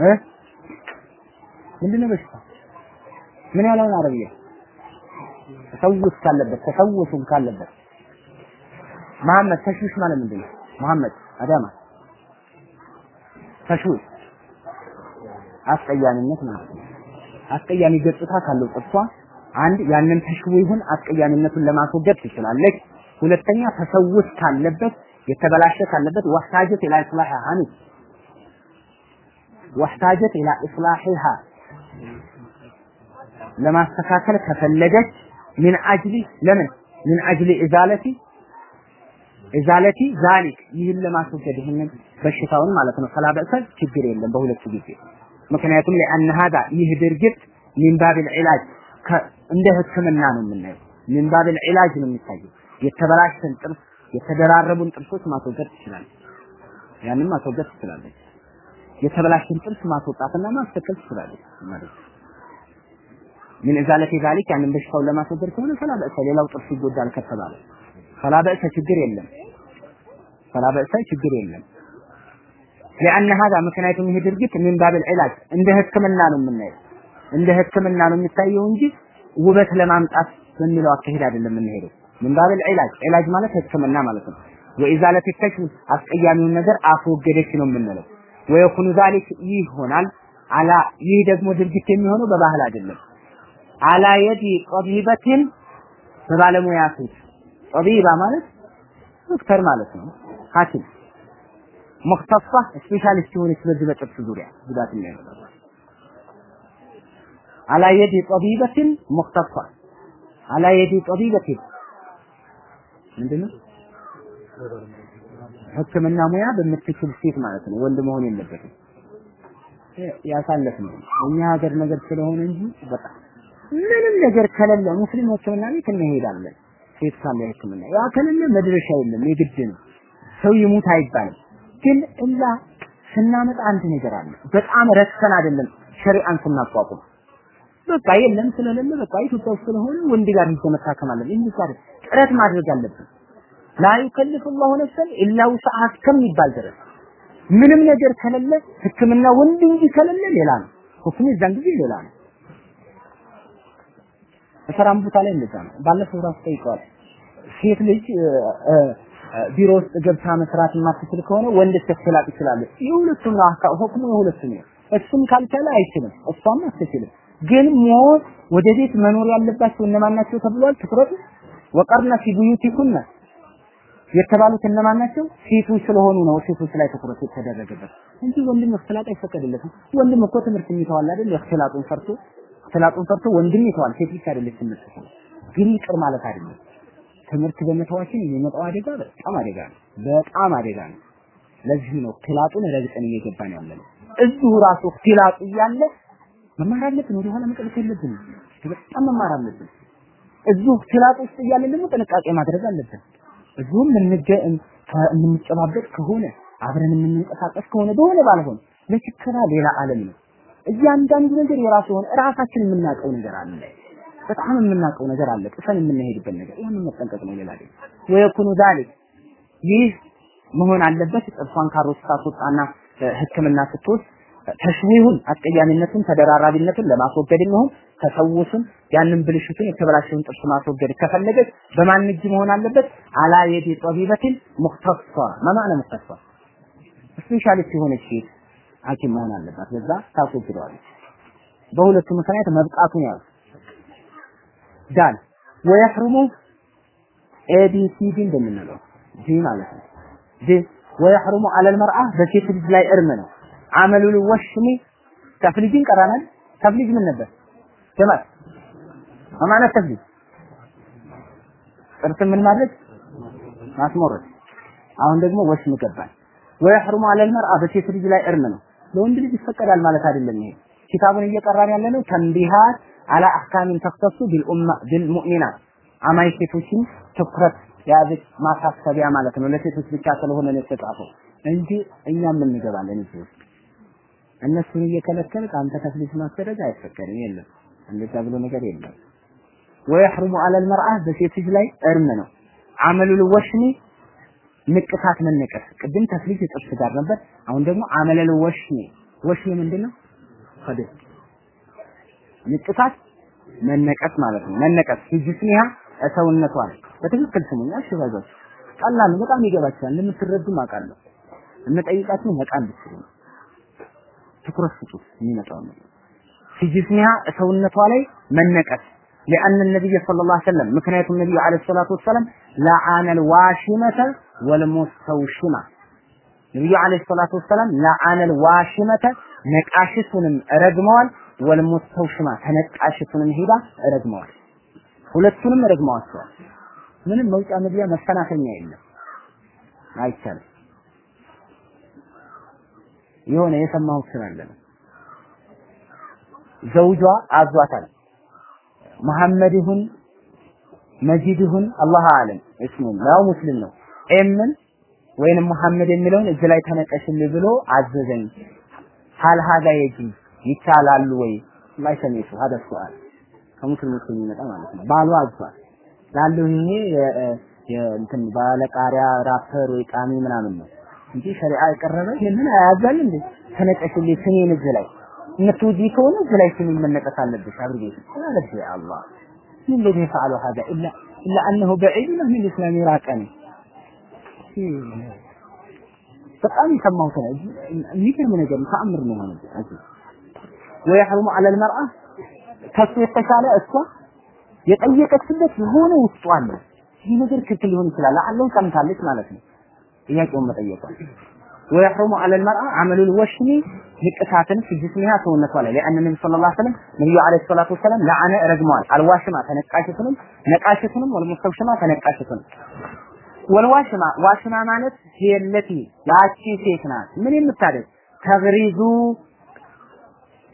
እ? ምንድነው በሽታ? ምን ያለው ነው አረብያ? ተሰውስ ካለበት ተሰውሱም ካለበት። መሐመድ ተሽዊሽ ማለት ምንድን ነው መሐመድ አዳማ ተሽዊሽ አስቀያሚነት ማለት ነው። አስቀያሚ ገጽታ ካለው ጥርሷ አንድ ያንን ተሽዊሁን አስቀያሚነቱን ለማስወገድ ትችላለች። ሁለተኛ ተሰውስ ካለበት የተበላሸ ካለበት واحتاجت إلى إصلاحها ነው። واحتاجت إلى إصلاحها ለማስተካከል ከፈለገች من أجل ለምን? من أجل إزالة إزالة ذلك ይህን ለማስወገድ ይህንን በሽታውን ማለት ነው። فلا ችግር የለም በሁለቱ ጊዜ። ምክንያቱም لأن هذا ይህ ድርጊት من باب العلاج እንደ ህክምና ነው የምናየው። من باب العلاج ነው የሚታየው። የተበላሸን ጥርስ የተደራረቡን ጥርሶች ማስወገድ ትችላለች። ያንን ማስወገድ ትችላለች። የተበላሸን ጥርስ ማስወጣትና ማስተከል ትችላለች ማለት من إزالة ذلك ያንን በሽታውን ለማስወገድ ከሆነ فلا ሌላው ጥርስ ይጎዳል ከተባለ فلا ችግር የለም فلا بأس ችግር የለም። لأن هذا ምክንያቱም ይሄ ድርጊት من باب العلاج እንደ ህክምና ነው የምናየው፣ እንደ ህክምና ነው የሚታየው እንጂ ውበት ለማምጣት በሚለው አካሄድ አይደለም የምንሄደው። ምን ባብል ዒላጅ ዒላጅ ማለት ህክምና ማለት ነው። ወኢዛለት ተሽሚ አስቀያሚውን ነገር አስወገደች ነው የምንለው። ወየኩኑ ዛሊክ ይሆናል አላ ይህ ደግሞ ድርጊት የሚሆነው በባህል አይደለም። አላ የዲ ጠቢበትን በባለሙያ ሴት ጠቢባ ማለት ዶክተር ማለት ነው። ሐኪም ሙክተሷ ስፔሻሊስት የሆነች በዚህ በጥርስ ዙሪያ ጉዳት የሚያመጣ አላ የዲ ጠቢበትን ሙክተሷ አላ የዲ ጠቢበትን ምንድነው? ህክምና ሙያ በምትችል ሴት ማለት ነው። ወንድ መሆን የለበትም። ያሳለፍ ነው እኛ ሀገር ነገር ስለሆነ እንጂ በጣም ምንም ነገር ከሌለ ሙስሊም ህክምና ቤት እንሄዳለን ሴት ካለ ህክምና ያ ከሌለ መድረሻ የለም የግድ ነው ሰው ይሙት አይባልም። ግን እላ ስናመጣ አንድ ነገር አለ። በጣም ረክሰን አይደለም ሸሪዓን ስናቋቁም። በቃ የለም ስለሌለ በቃ ኢትዮጵያ ውስጥ ስለሆነ ወንድ ጋር አለብን ይህ ጥረት ማድረግ አለብን። ላ ዩከልፍ ላሁ ነፍሰን ኢላ ውስዐሃ እስከሚባል ድረስ። ምንም ነገር ከሌለ ህክምና ወንድ እንጂ ከሌለ ሌላ ነው። ሁክሙ እዛን ጊዜ ሌላ ነው። በሰራም ቦታ ላይ እንደዛ ነው። ባለፈው ራሱ ጠይቀዋል። ሴት ልጅ ቢሮ ውስጥ ገብታ መስራት የማትችል ከሆነ ወንድ ተስላጥ ይችላል የሁለቱም አካ ሁክሙ የሁለቱም ነው እሱም ካልቻለ አይችልም እሷም አትችልም ግን ሞት ወደ ቤት መኖር ያለባቸው እነማን ናቸው ተብሏል ትኩረቱ ወቀርና ፊ ቡዩቲኩና የተባሉት እነማን ናቸው? ሴቶች ስለሆኑ ነው ሴቶች ላይ ትኩረት የተደረገበት እንጂ ወንድም እክትላጥ አይፈቀድለትም። ወንድም እኮ ትምህርት የሚተዋል አይደል? እክትላጡን ፈርቶ እክትላጡን ፈርቶ ወንድም ይተዋል። ሴት ብቻ አይደለች ትምህርት ግን ይቅር ማለት አይደለም። ትምህርት በመተዋችን የሚመጣው አደጋ በጣም አደጋ ነው። በጣም አደጋ ነው። ለዚህ ነው እክትላጡን ረግጠን እየገባን ያለ ነው። እዚሁ ራሱ እክትላጡ እያለ መማር አለብን። ወደ ኋላ የለብንም። በጣም መማር አለብን። እዚሁ እክትላጥ ውስጥ እያለን ደግሞ ጥንቃቄ ማድረግ አለብን። እዚሁም የምንጨባበጥ ከሆነ አብረን የምንንቀሳቀስ ከሆነ በሆነ ባልሆነ ለችከራ ሌላ ዓለም ነው። እያንዳንዱ ነገር የራሱ የሆነ ራሳችን የምናውቀው ነገር አለ። በጣም የምናውቀው ነገር አለ። ጥፈን የምንሄድበት ነገር ይህን መጠንቀቅ ነው። ሌላ ወየኩኑ ዛሊክ ይህ መሆን አለበት። ጥርሷን ካሮት ታስወጣና ህክምና ስትወስድ ተሽዊሁን አስቀያሚነቱን ተደራራቢነቱን ለማስወገድ ይሁን ተሰውሱን ያንን ብልሽቱን የተበላሸውን ጥርስ ማስወገድ ከፈለገች በማን እጅ መሆን አለበት? አላ የዲ ጠቢበትን ሙክተሷ ማማነ ሙክተሷ ስፔሻሊስት የሆነች ሴት ሐኪም መሆን አለባት። በዛ ታስወግደዋለች። በሁለቱ ምክንያት መብቃቱን ያዙ። ዳል ወየሕሩሙ ኤቢሲዲ እንደምንለው ጂ ማለት ነው። ጂ ወየሕሩሙ አለል መርአ በሴት ልጅ ላይ እርም ነው። አመሉል ወሽሚ ተፍሊጅን ቀራናል። ተፍሊጅ ምን ነበር? ጀማል አማና ተፍሊጅ ጥርስ ምን ማድረግ ማስሞረድ። አሁን ደግሞ ወሽም ገባል። ወየሕሩሙ አለል መርአ በሴት ልጅ ላይ እርም ነው። ለወንድ ልጅ ይፈቀዳል ማለት አይደለም። ይሄ ኪታቡን እየቀራን ያለ ነው ተንቢሃት አላ አህካሚን ተክተሱ ቢልኡማ ቢልሙእሚናት አማይ ሴቶችን ትኩረት የያዘች ማሳሰቢያ ማለት ነው። ለሴቶች ብቻ ስለሆነ ነው የተጻፈው እንጂ እኛም እንገባለን እዚህ ውስጥ። እነሱን እየከለከልክ አንተ ተፍሊስ ማስደረግ አይፈቀድም። የለም እንደዛ ብሎ ነገር የለም። ወይሕሩሙ አለል መርአ በሴት ልጅ ላይ እርም ነው። አመሉል ወሽሚ ንቅሳት መነቀስ። ቅድም ተፍሊስ ጥርስ ጋር ነበር። አሁን ደግሞ አመለል ወሽሚ ወሽሚ ምንድን ነው? ከደስ ንቅሳት መነቀስ ማለት ነው። መነቀስ ፊጅስኒሃ ሰውነቷ ላይ በትክክል ስሙኝ። እሺ ባዛችሁ ቀላል ነው፣ በጣም ይገባችኋል። ለምትረዱም አውቃለሁ። እምጠይቃችሁ ነቃ እንድትሉ ነው። ትኩረት ስጡ የሚመጣው ነው። ፊጅስኒሃ ሰውነቷ ላይ መነቀስ لأن النبي صلى الله عليه وسلم ምክንያቱም النبي عليه الصلاة والسلام لعن الواشمة والمستوشمة ነብዩ አለይሂ ሰላቱ ወሰላም ለአነል ዋሽመተ ነቃሽቱንም ረግመዋል። ወልሙስተውሽማ ተነቃሽቱንም ሄዳ ረግመዋል። ሁለቱንም ረግመዋቸዋል። ምንም መውጫ መግቢያ መሰናከኛ የለም፣ አይቻልም። የሆነ የሰማሁት ስላለ ነው። ዘውጇ አዟታል። መሐመድ ይሁን መጂድ ይሁን አላህ አለም እስሙም ያው ሙስሊም ነው ኤምን ወይንም መሐመድ የሚለውን እዚህ ላይ ተነቀሽልኝ ብሎ አዘዘኝ። ሀል ሀዛ የጂዝ ይቻላሉ ወይ? ማይሰሚሱ ሀደ ሱአል ከሙስሊሞች የሚመጣ ማለት ነው። ባሉ አዟል። ላለው ይሄ የእንትን ባለቃሪያ ራፐር ወይ ቃሚ ምናምን ነው እንጂ ሸሪዓ የቀረበ ይሄንን አያዛል እንዴ? ተነቀሽልኝ ስሜን እዚህ ላይ። የምትውጂ ከሆነ እዚህ ላይ ስሜን መነቀስ አለብሽ። አድርጌ ማለት አላህ። ምን ለዚህ ፈዓሉ ሀዛ? ኢላ ኢላ አንሁ በዕልምህ ምን ኢስላም ይራቀን በጣም የሰማሁት ነው። የሚገርም ነገር ተአምር ነው ማለት ነው። ወይሕሩሙ ዐለል መርአ ከሱ የተሻለ እሷ የጠየቀችበት የሆነ ውስጡ አለ። ይህ ነገር ክልክል ሊሆን ይችላል። አላህ ሰምታለች ማለት ነው። ጥያቄውን መጠየቋ ወይሕሩሙ ዐለል መርአ ዐመሉል ወሽሚ ንቅሳትን ፊጅስሚሃ ሰውነቷ ላይ ለአን ነብዩ ሰለላሁ ዐለይሂ ወሰለም ነብዩ ዐለይሂ ሰላቱ ወሰለም ለአነ ረግመዋል። አልዋሽማ ተነቃሽቱንም ነቃሽቱንም ወልሙስተውሽማ ተነቃሽቱንም ወልዋሽማ ዋሽማ ማለት የለቲ ያቺ ሴት ናት። ምን የምታደርግ ተግሪዙ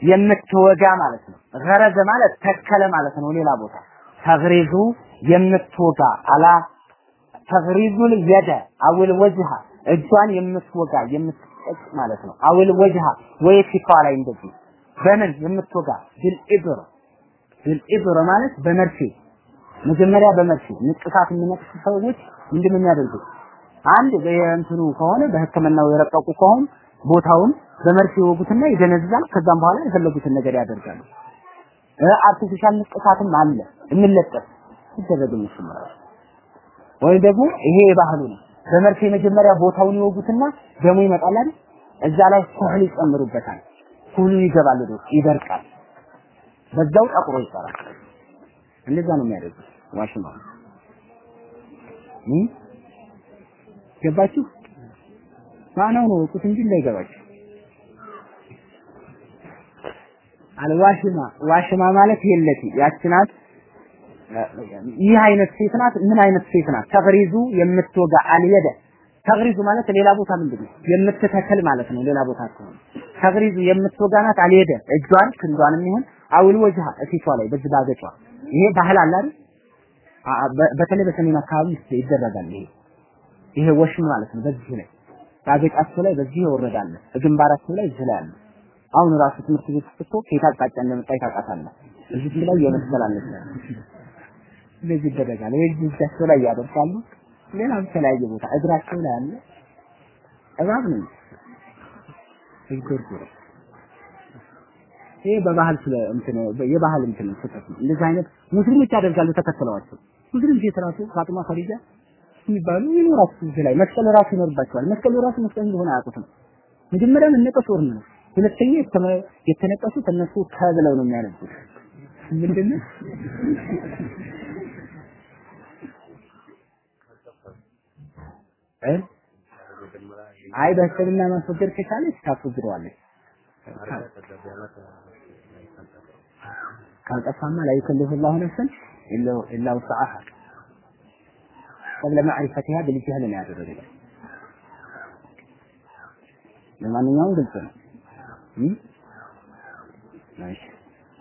የምትወጋ ማለት ነው። ገረዘ ማለት ተከለ ማለት ነው። ሌላ ቦታ ተግሪዙ የምትወጋ አላ ተግሪዙል የደ አውል ወጅሃ እጇን የምትወጋ የምትቀጭ ማለት ነው። አውል ወጅሃ ወይ ፊቷ ላይ እንደዚህ በምን የምትወጋ ቢልኢብር ቢልኢብር ማለት በመርፌ መጀመሪያ በመርፌ ንቅሳት የሚነቅሱ ሰዎች ምንድን ነው የሚያደርጉት? አንድ በእንትኑ ከሆነ በሕክምናው የረቀቁ ከሆኑ ቦታውን በመርፌ ይወጉትና ይደነዝዛል። ከዛም በኋላ የፈለጉትን ነገር ያደርጋሉ። artificial ንቅሳትም አለ የሚለጠፍ ይደረግም ማለት ወይም ደግሞ ይሄ የባህሉ ነው። በመርፌ መጀመሪያ ቦታውን ይወጉትና ደሙ ይመጣል? እዛ ላይ كحل ይጨምሩበታል። كحل ኡ ይገባል፣ ይደርቃል። በዛው ጠቁሮ ይሰራል። እንደዛ ነው የሚያደርጉት ዋሽማ ገባችሁ? ማናው ነው ወቁት እንጂ እንዳይገባችሁ። አልዋሽማ ዋሽማ ማለት የለቲ ያች ናት። ይህ አይነት ሴት ናት። ምን አይነት ሴት ናት? ተግሪዙ የምትወጋ አልየደ ተግሪዙ ማለት ሌላ ቦታ ምንድን ነው? የምትተክል ማለት ነው። ሌላ ቦታ ከሆነ ተግሪዙ የምትወጋ ናት። አልየደ እጇን ክንዷንም ይሁን አውል ወጅሃ እፊቷ ላይ በዚህ ባገጯ ይሄ ባህል አለ አይደል? በተለይ በሰሜን አካባቢ ይደረጋል። ይሄ ይሄ ወሽም ማለት ነው። በዚህ ላይ ባገጫቸው ላይ በዚህ ይወረዳል። ግንባራቸው ላይ አለ። አሁን ራሱ ትምህርት ቤት ስትቶ ከየት አቅጣጫ እንደመጣ ታውቃታለህ። እዚህ ላይ የመሰላለች እንደዚህ ይደረጋል። ይሄ እጃቸው ላይ ያደርጋሉ። ሌላም የተለያየ ቦታ እግራቸው ላይ አለ። እባብ ነው ይጎርጎር ይሄ በባህል ስለ እንትን የባህል እንትን ስህተት እንደዚህ አይነት ሙስሊሞች ያደርጋሉ ተከትለዋቸው። ሙስሊም ሴት ራሱ ፋጡማ ኸዲጃ የሚባሉ ይኖራሉ እዚህ ላይ መስቀል ራሱ ይኖርባቸዋል። መስቀሉ ራሱ መስቀል እንደሆነ አያውቁትም። መጀመሪያ መነቀሱ ወርም ነው። ሁለተኛ የተነቀሱት እነሱ ከብለው ነው የሚያነቡት። ምንድነው እ አይ በህክምና ማስወገድ ከቻለች ታስወግደዋለች። ካልጠፋማ ላ ዩከልፍ ላሁ ነፍሰን ኢላ ውስዓሃ ቀብለ ማዕሪፈቲሃ ብልጅህል ነው ያደረገው። ለማንኛውም ግልጽ ነው።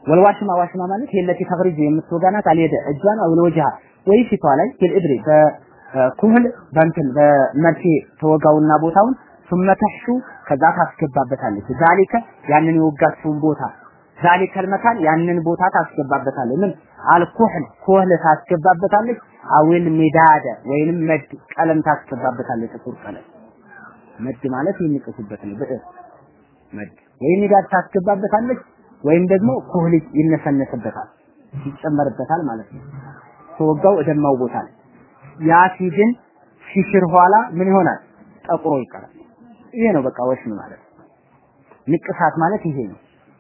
ወልዋሽማ ዋሽማ ማለት የለቲ ተግሪዝ የምትወጋናት አልየደ እጇን አውል ወጅሃ ወይ ፊቷ ላይ ፊልእድሪ በኩህል በእንትን በመርፌ ተወጋውና ቦታውን ثم ተሕሹ ከዛ ታስገባበታለች ዛሊከ ያንን የወጋችውን ቦታ ዛሊከ المكان ያንን ቦታ ታስገባበታለች ምን አልኩህል ኩህል ታስገባበታለች። አዊል ሚዳደ ወይንም መድ ቀለም ታስገባበታለች ጥቁር ቀለም። መድ ማለት የሚጽፉበት ነው ብዕር። መድ ወይም ሚዳድ ታስገባበታለች ወይም ደግሞ ኩህል ይነሰነስበታል ይጨመርበታል ማለት ነው። ተወጋው እደማው ቦታ ላይ። ያ ሲድን ሲሽር ኋላ ምን ይሆናል? ጠቁሮ ይቀራል። ይሄ ነው በቃ ወሽም ማለት ንቅሳት ማለት ይሄ ነው።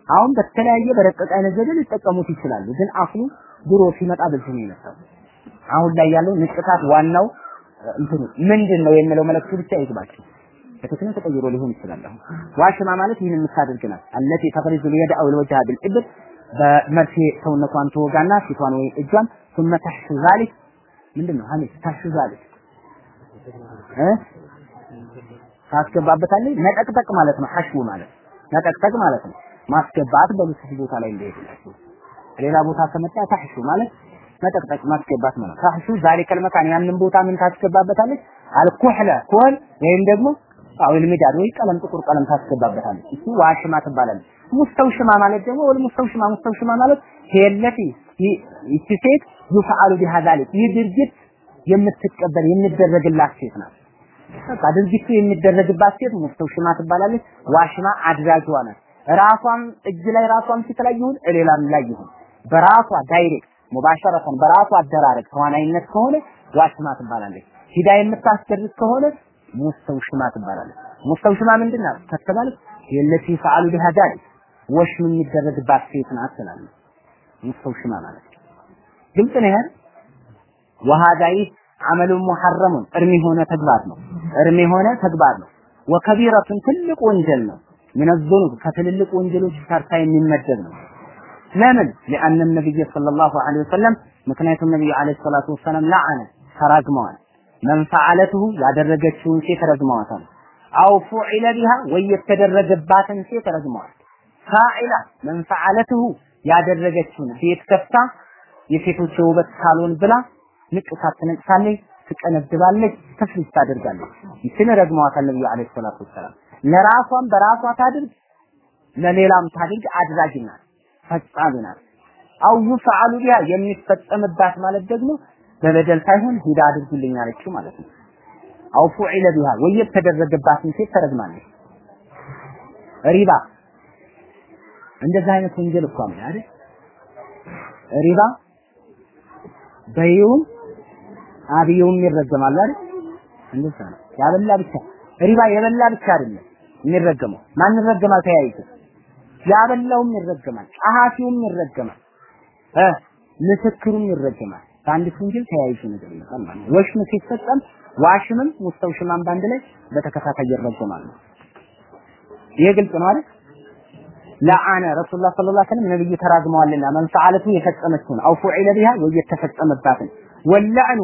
አሁን በተለያየ በረቀቀ አይነት ዘዴ ሊጠቀሙት ይችላሉ ግን አፍሉ ድሮ ሲመጣ በዚህ ነው የመጣው አሁን ላይ ያለው ንቅሳት ዋናው እንትኑ ምንድን ነው የሚለው መልእክቱ ብቻ ይግባችሁ በተክነ ተቀይሮ ሊሆን ይችላል አሁን ዋሽማ ማለት ይህን የምታደርግ ናት አለቲ ተፈሪዙ ሊየድ አው ልወጅሃ ቢልዕብር በመርፌ ሰውነቷን ትወጋና ፊቷን ወይ እጇን ثم تحش ذلك ምንድን ነው ሀኒፍ ታሽ ذلك እ ታስገባበታለች መጠቅጠቅ ማለት ነው ሐሽው ማለት መጠቅጠቅ ማለት ነው ማስገባት በልስፍ ቦታ ላይ እንደሄድላችሁ ሌላ ቦታ ከመጣ ታህሹ ማለት መጠቅጠቅ ማስገባት ማለት ታህሹ ዛሊከል መካን ያንን ቦታ ምን ታስገባበታለች? الكحل ኮል ወይም ደግሞ أو المداد ወይ ቀለም ጥቁር ቀለም ታስገባበታለች። እሱ واشمة ትባላለች። مستوشمة ማለት ደግሞ والمستوشمة مستوشمة ማለት هي التي ይቺ ሴት يفعل بها ይህ ድርጊት የምትቀበል የሚደረግላት ሴት ናት። በቃ ድርጊቱ የሚደረግባት ሴት مستوشمة ትባላለች። واشمة አድራጊዋ ናት። ራሷም እጅ ላይ ራሷም ፊት ይሁን ሌላም ላይ ይሁን በራሷ direct مباشرة በራሷ አደራረግ ተዋናይነት ከሆነ ዋሽማ ትባላለች። ሂዳ የምታስደርግ ከሆነ ሙስተውሽማ ትባላለች። ሙስተውሽማ ምንድን ናት የለቲ ፈዓሉ ቢሃ ወሽም የሚደረግባት ሴት ናት ትላለች። ሙስተውሽማ ማለት ግልጽ ነው። ይሄን ወሃዳይ አመሉ ሙሐረሙን እርም የሆነ ተግባር ነው። እርም የሆነ ተግባር ነው። ወከቢረቱን ትልቅ ወንጀል ነው። ምን ከትልልቅ ወንጀሎች ተርታ የሚመደብ ነው። ለምን لأن النبي صلى الله عليه وسلم ምክንያቱም ነብዩ አለይሂ ሰላቱ ወሰለም ለዓነ ተራግመዋል መን ፈዓለትሁ ያደረገችውን ሴት ረግመዋታል አው ፉዒለ ቢሃ ወይ የተደረገባትን ሴት ረግመዋል ፋዒላ መን ፈዓለትሁ ያደረገችውን ቤት ከፍታ የሴቶች የውበት ሳሎን ብላ ንቅሳት ትነቅሳለች ትቀነድባለች ተፍሪስ ታደርጋለች ይችን ረግመዋታል ነብዩ አለይሂ ሰላቱ ወሰላም ለራሷም በራሷ ታድርግ ለሌላም ታድርግ አድራጊ ናት ፈጻሚ ናት። አው ይፈዓሉ ቢሃ የሚፈጸምባት ማለት ደግሞ በበደል ሳይሆን ሂዳ አድርጉልኝ አለችው ማለት ነው። አው ፉዒለ ቢሃ ወይ የተደረገባትን ሴት ተረግማለች ሪባ እንደዚህ አይነት ወንጀል እኮ አለ አይደል? ሪባ በይውም አብየውም ይረገማል አይደል? እንደዛ ነው። ያበላ ብቻ ሪባ የበላ ብቻ አይደለም የሚረገመው። ማን ይረገማል ተያይዞ ያበላውም ይረገማል ጸሐፊውም ይረገማል እ ምስክሩም ይረገማል። በአንድ ወንጀል ተያይዞ ነገር ይመጣል ማለት ነው። ወሽም ሲፈጸም ዋሽምም ሙስተውሽማም በአንድ ላይ በተከታታይ ይረገማሉ ይሄ ግልጽ ነው አይደል? ለአነ ረሱላህ ሰለላሁ ዐለይሂ ወሰለም ነብዩ ተራግመዋልና መን ፈዓለቱ የፈጸመችውን አው ፉዒለ ቢሃ የተፈጸመባትን ወለዕኑ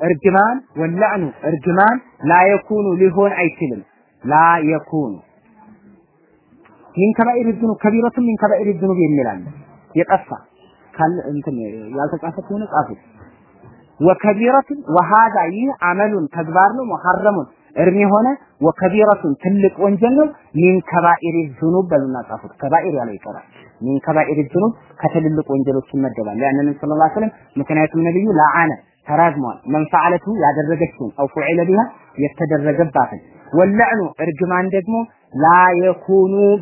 እርግማን ወለዕኑ እርግማን ላ የኩኑ ሊሆን አይችልም። ላ የኩኑ ሚን ከባኢር ዝኑብ ከቢረቱን ሚን ከባኢር ዝኑብ የሚል አለ። የጠፋ እንትን ያልተጻፈ ከሆነ ጻፉት ወከቢረቱን ወሃዳ ይህ ተግባር ነው ሙሐረሙን እርም የሆነ ወከቢረቱን ትልቅ ወንጀል ነው። ሚን ከባኢር ዝኑብ በሉና ጻፉት። ከባኢር ያለው ይቀራል። ሚን ከባኢር ዝኑብ ከትልልቅ ወንጀሎች ይመደባል። ያንን ሰለላሁ ዐለይሂ ወሰለም ምክንያቱም ነብዩ ለዓነ ተራግመዋል መን ፈዓለቱ ያደረገችውን አው ፉዒለ ቢሃ የተደረገባትን ወለዕኑ እርግማን ደግሞ ላ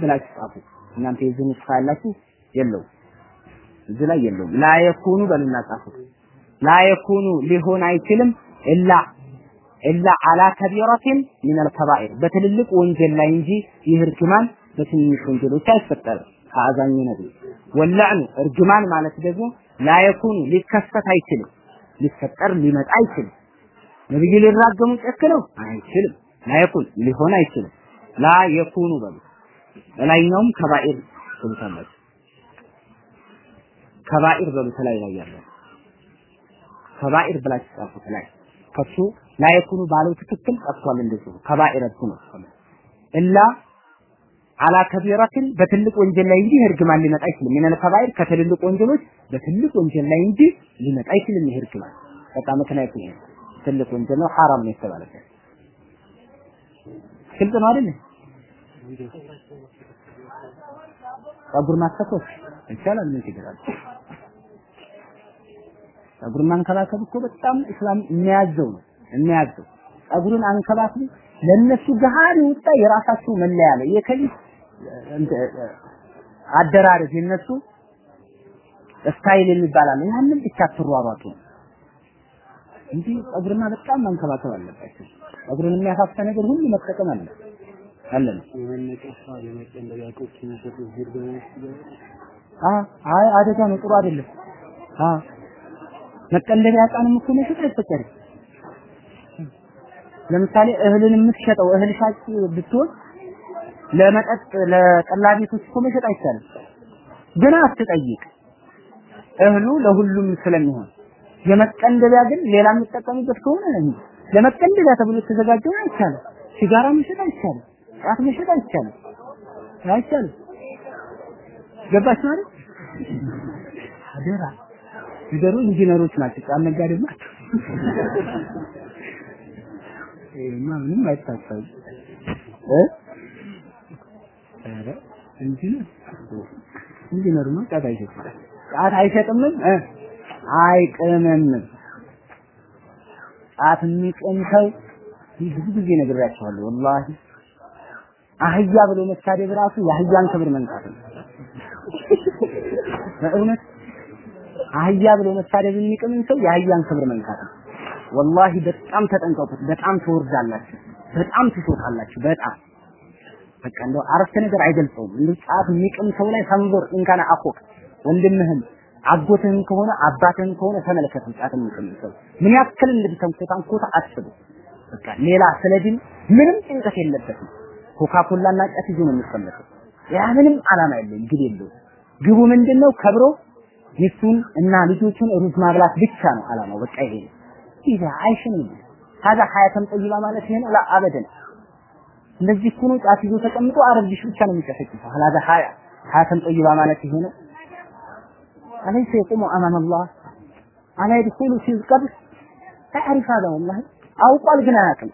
ብላችሁ ጻፉ። እናንተ የዚህ ንስኻ ያላችሁ የለውም። እዚህ ላይ የለውም። ላ በሉና ጻፉት ላ ሊሆን አይችልም ኢላ ኢላ አላ ከቢረቲን ሚነል ከባኢር። በትልልቅ ወንጀል ላይ እንጂ ይህ እርግማን በትንሽ ወንጀሎች አይፈጠርም። ከአዛኙ ነብይ ወላዕኑ እርግማን ማለት ደግሞ ላ ሊከሰት አይችልም። ሊፈጠር ሊመጣ አይችልም። ነብይ ሊራገሙ ጨክነው አይችልም ላ የኩን ሊሆን አይችልም። ላ የኩኑ በሉ። በላይኛውም ከባኢር ትሉታላችሁ ከባኢር በሉ ላይ ላይ ያለው ከባኢር ብላችሁ ጻፉት ላይ ከሱ ላ የኩኑ ባለው ትክክል ጠፍቷል እንደዚሁ። ከባኢር ነው። እላ አላ ከቢረትን በትልቅ ወንጀል ላይ እንጂ እርግማን ሊመጣ አይችልም። ሚነል ከባኢር ከትልልቅ ወንጀሎች በትልቅ ወንጀል ላይ እንጂ ሊመጣ አይችልም። ይሄ እርግማን በቃ ምክንያቱ ይሄ ትልቅ ወንጀል ነው፣ ሐራም ነው የተባለበት። ግልጽ ነው አይደል? ጸጉር ማስተኮስ ይቻላል። ምን ችግር አለ? ጸጉርን ማንከባከብ እኮ በጣም እስላም የሚያዘው ነው የሚያዘው ጸጉርን አንከባክቡ ለነሱ ገሃድ ወጣ የራሳቸው መለያ ነው የከሊ አደራረግ የነሱ ስታይል የሚባል አለ ያንን ብቻ አትሯሯጡ እንጂ ጸጉርና በጣም መንከባከብ አለባቸው ጸጉርን የሚያፋፋ ነገር ሁሉ መጠቀም አለ አለን አይ አደጋ ነው ጥሩ አይደለም አ መቀለቢያ ዕቃንም እኮ መሸጥ አይፈቀድም ለምሳሌ እህልን የምትሸጠው እህል ሻጭ ብትሆን ለመጠጥ ለጠላ ቤቶች እኮ መሸጥ አይቻልም። ገና አትጠይቅ። እህሉ ለሁሉም ስለሚሆን የመቀንደቢያ ግን ሌላ የሚጠቀሙበት ከሆነ ነው። ለመቀንደቢያ ተብሎ የተዘጋጀው አይቻልም። ሲጋራ መሸጥ አይቻልም። ጫት መሸጥ አይቻልም። አይቻልም። ገባችሁ አይደል? አደራ ሲገሩ ኢንጂነሮች ናቸው። ጫት ነጋዴ ናቸው። ይሄማ ምንም አይታሰብም እ ኢንጂነር ኢንጂነር ነው ጫት አይሸጥም ጫት አይሸጥምም አይቅምም ጫት የሚቅም ሰው ብዙ ጊዜ ነግሬያቸዋለሁ ወላሂ አህያ ብሎ መሳደብ ራሱ የአህያን ክብር መንካት ነው በእውነት አህያ ብሎ መሳደብ የሚቅምን ሰው የአህያን ክብር መንካት ነው ወላሂ በጣም ተጠንቀቁት። በጣም ትወርዳላችሁ፣ በጣም ትሾታላችሁ። በጣም በቃ እንደው አረፍተ ነገር አይገልጸውም። እንደው ጫት የሚቅም ሰው ላይ ፈንዞር እንካና አኮክ ወንድምህም አጎትህም ከሆነ አባትህም ከሆነ ተመልከት። ጫትም ከምትሰው ምን ያክል እንደተንኮታን ኮታ አስቡ። በቃ ሌላ ስለዚህ ምንም ጭንቀት የለበትም። ኮካኮላና ጫት ይዞ ነው የሚቀመጠው። ያ ምንም አላማ የለውም፣ ግብ የለውም። ግቡ ምንድነው? ከብሮ ሚስቱን እና ልጆቹን ሩዝ ማብላት ብቻ ነው አላማው። በቃ ይሄ ነው። ይሄ አይሽንም ታዲያ ሀያተም ጠይባ ማለት ይሄ ነው። ለአበደን እንደዚህ ሆኖ ጫት ይዞ ተቀምጦ አረብሽ ብቻ ነው የሚጨፈጭፈው። ሀላዛ ሀያ ሀያተም ጠይባ ማለት ይሄ ነው። أليس يقوم أمام الله ألا يدخل في القبر تعرف هذا والله አውቋል ግን አያውቅም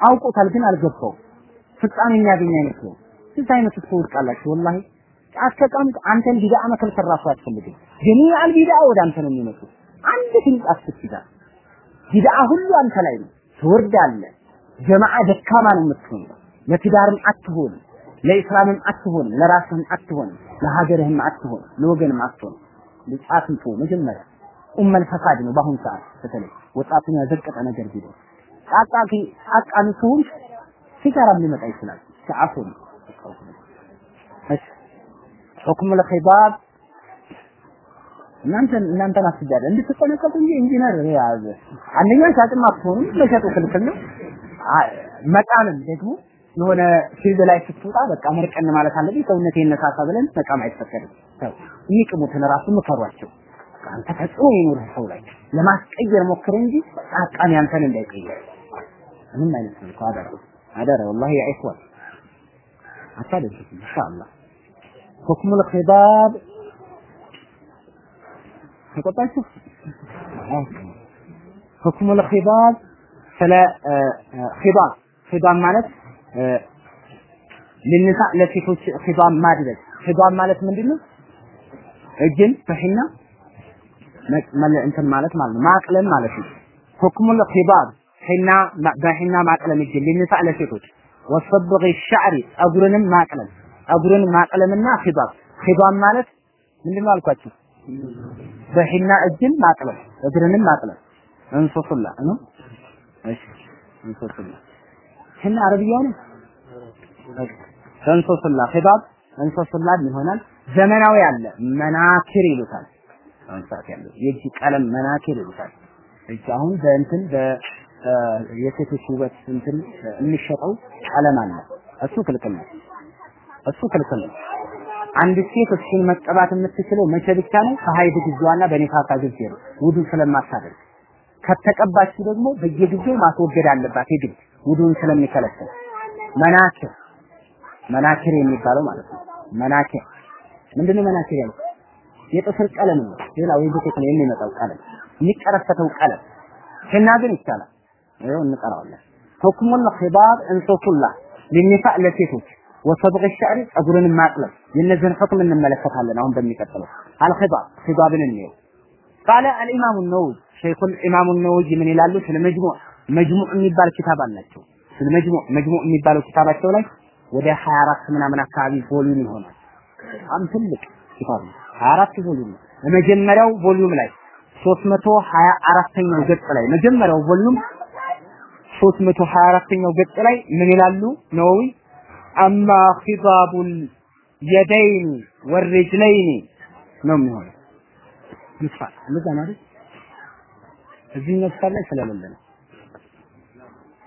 አውቆታል ግን አልገባው ፍጻሜ የሚያገኝ አይነት ነው እዚህ አይነት እኮ ወድቃላችሁ ወላሂ ጫት ተቀምጥ አንተን ቢድዓ መከልከል ራሱ አያስፈልግም ጀሚዓል ቢድዓ ወደ አንተ ነው የሚመጡት አንድ ትንሽ አትፍታ ቢድዓ ሁሉ አንተ ላይ ነው ትወርዳለህ ጀማዓ ደካማ ነው የምትሆነው ለትዳርም አትሆንም ለኢስላምም አትሆንም ለራስህም አትሆንም ለሀገርህም አትሆንም ለወገንም አትሆንም ልጻፍን ቶ መጀመሪያ ኡመል ፈሳድ ነው በአሁን ሰዓት በተለይ ወጣቱን ያዘቀጠ ነገር ቢሆን ቃቃቂ አቃሚ ከሆን ሲጋራም ሊመጣ ይችላል እሺ። ሁክም ለኺባብ እናንተ እናንተን አስጃለ እንድትጠነቀቁ እንጂ ኢንጂነር ያዘ። አንደኛ ሻጭም አትሆኑም ለሸጡ ክልክል ነው። መቃንም ደግሞ የሆነ ፊልድ ላይ ስትወጣ በቃ መርቀን ማለት አለብኝ ሰውነቴን ነካካ ብለን መቃም አይፈቀድም። ሰው የሚቅሙትን ራሱ ምከሯቸው። አንተ ተጽዕኖ ይኖርህ ሰው ላይ ለማስቀየር ሞክር እንጂ ጻቃሚ አንተን እንዳይቀየር ምንም አይነት መልኩ አደራ አደራ ወላሂ ያ ኢኽዋን አታደርጉት ኢንሻአላህ ሁክሙ ልኺዳብ ተቆጣችሁ ሁክሙ ልኺዳብ ስለ ኺዳብ ኺዳብ ማለት ለንሳ ለሴቶች ኺዷን ማድረግ። ኺዷን ማለት ምንድነው? እጅን በሒና እንትን ማለት ማለት ነው። ማቅለም ማለት ነው። ሁክሙል ኺዷን ሒና በሒና ማቅለም እጅን ለንሳ ለሴቶች። ወሰብግ ሻዕሪ ጸጉርንም ማቅለም። ጸጉርን ማቅለምና ኺዷን ኺዷን ማለት ምንድነው አልኳችሁ? በሒና እጅን ማቅለም እግርንም ማቅለም። እንሶሱላ ነው። እሺ እንሶሱላ ሒና አረብያ ነው? እንሶሱላ ኺዳብ እንሶሱላ ይሆናል። ዘመናዊ አለ መናኪር ይሉታል። አሁን ሰዓት የእጅ ቀለም መናኪር ይሉታል። እጅ አሁን በእንትን የሴቶች ውበት እንትን የሚሸጠው ቀለም አለ። እሱ ክልክል ነው። እሱ ክልክል ነው። አንድ ሴት እሱን መቀባት የምትችለው መቼ ብቻ ነው? ከሀይድ ጊዜዋና በኒፋሳ ጊዜ ነው። ውዱ ስለማታደርግ ከተቀባችው ደግሞ በየጊዜው ማስወገድ አለባት የግድ ውዱን ስለሚከለክል። መናክር መናክር የሚባለው ማለት ነው። መናክር ምንድነው? መናክር ያለው የጥፍር ቀለም ነው። ሌላ ወይ ቤት ነው የሚመጣው ቀለም የሚቀረፈተው ቀለም ሂና ግን ይቻላል። ይኸው እንቀራዋለን። حكم الخضاب እንሶሱላ للنساء ለሴቶች وصبغ الشعر ጸጉርን ማቅለም የነዚህን حكم እንመለከታለን። አሁን በሚቀጥለው الخضاب خضاب ን እንየው። قال الإمام ነወዊ الشيخ الإمام ነወዊ ምን ይላሉ? ስለ መጅሙዕ መጅሙዕ የሚባል ኪታብ አላቸው። ስለ መጅሙዕ መጅሙዕ የሚባለው ኪታባቸው ላይ ወደ 24 ምናምን አካባቢ volume ይሆናል። በጣም ትልቅ ኪታብ ነው። 24 volume ነው። volume ላይ 324ኛው ገጽ ላይ መጀመሪያው volume 324ኛው ገጽ ላይ ምን ይላሉ ነወዊ أما خضاب اليدين والرجلين ነው የሚሆነው። ይስፋል እንደዛ ማለት እዚህ ላይ ስለሌለ ነው።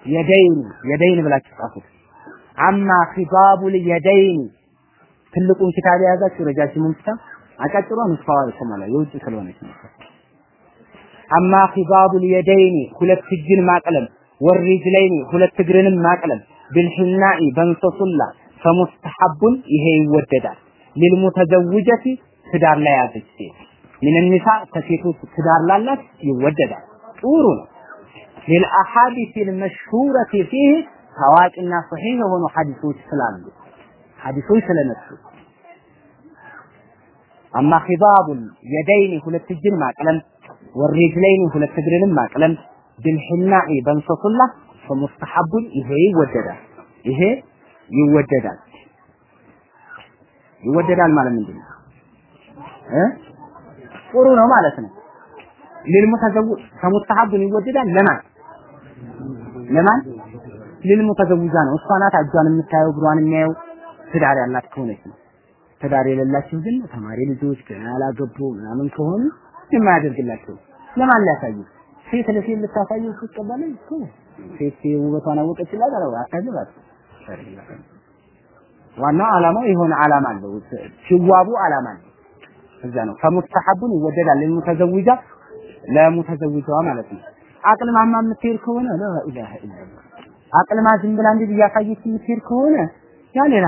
اليدين اليدين ብላችሁ ጻፉት። أما خضاب اليدين ትልቁን ኪታብ የያዛችሁ ረጃጅሙን ኪታብ አጫጭሯ ንስፋዋ የተሟላ የውጭ ስለሆነች አማ ኺጣቡል የደይን ሁለት እጅን ማቅለም ወሪጅለይኒ ሁለት እግርንም ማቅለም ቢልሂናኢ በንሶሱላ ፈሙስተሐቡን ይሄ ይወደዳል። ሊልሙተዘውጀቲ ትዳር ላይ ያዘች ሴት ሚንኒሳ ከሴቶች ትዳር ላላት ይወደዳል። ጥሩ ነው። ሊልአሐዲስ ልመሽሁረቲ ፊህ ታዋቂና ሰሒህ የሆኑ ሐዲሶች ስላሉ ሐዲሶች ስለነሱ አማ ኺዳቡል የደይኒ ሁለት እጅን ማቅለም ወሪጅለይኒ ሁለት እግርንም ማቅለም ቢልሂናኢ በንሶሱላ ፈሙስተሐቡን ይሄ ይወደዳል። ይሄ ይወደዳል። ይወደዳል ማለት ምንድን ነው? እ ጥሩ ነው ማለት ነው። ሊልሙተዘውጅ ፈሙስተሐቡን ይወደዳል ለማን ለማን ሊልሙተዘውጃ ነው። እሷ ናት እጇን የምታየው እግሯን የሚያየው ትዳር ያላት ከሆነች ነው። ትዳር የሌላቸው ግን ተማሪ ልጆች ገና ያላገቡ ምናምን ከሆኑ የማያደርግላቸው ለማን ሊያሳዩ ሴት ለሴት ልታሳየው ስትቀበል እኮ ሴት ውበቷን አወቀችላት አለው አታግባት። ዋናው ዓላማው የሆነ ዓላማ አለው። ሲዋቡ ዓላማ አለው። እዛ ነው ከሙስተሐቡን ይወደዳል ለሙተዘዊጃ ለሙተዘዊጃዋ ማለት ነው። አቅልማማ የምትሄድ ከሆነ ላ ኢላሀ ኢላላህ አቅልማ ዝም ብላ እንዲህ እያሳየች የምትሄድ ከሆነ ያ ሌላ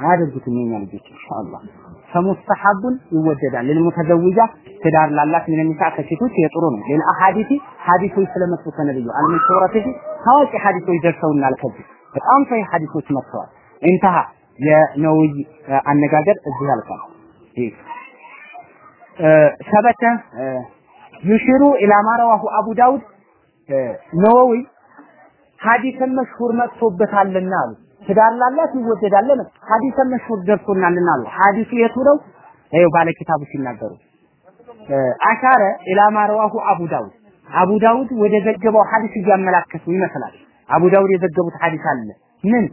አያደርጉትም የኛ ልጆች ኢንሻአላህ። ፈሙስተሐቡን ይወደዳል ለልሙተዘዊጃ ትዳር ላላት ምን የሚሳ ከሴቶች የጥሩ ነው። ሌላ አሐዲሲ ሐዲሶች ስለመጡ ከነብዩ አልመሽሁረቲ ታዋቂ ሐዲሶች ደርሰውናል። ከዚህ በጣም ሰይ ሐዲሶች መጥተዋል። እንተሃ የነውይ አነጋገር እዚህ ያልቃል። ሰበተ ዩሽሩ ኢላ ማ ረዋሁ አቡ ዳውድ ነወዊ ሐዲሰን መሽሁር መጥቶበታልና አሉ። ትዳር ላላት ይወደዳል። ሐዲሰ መሽሁር ደርሶናልና አሉ። ሐዲሱ የቱ ነው? ይኸው ባለ ኪታቡ ሲናገሩ አሻረ ኢላ ማ ረዋሁ አቡ ዳውድ አቡ ዳውድ ወደ ዘገበው ሐዲስ እያመላከቱ ይመስላል። አቡ ዳውድ የዘገቡት ሐዲስ አለ። ምን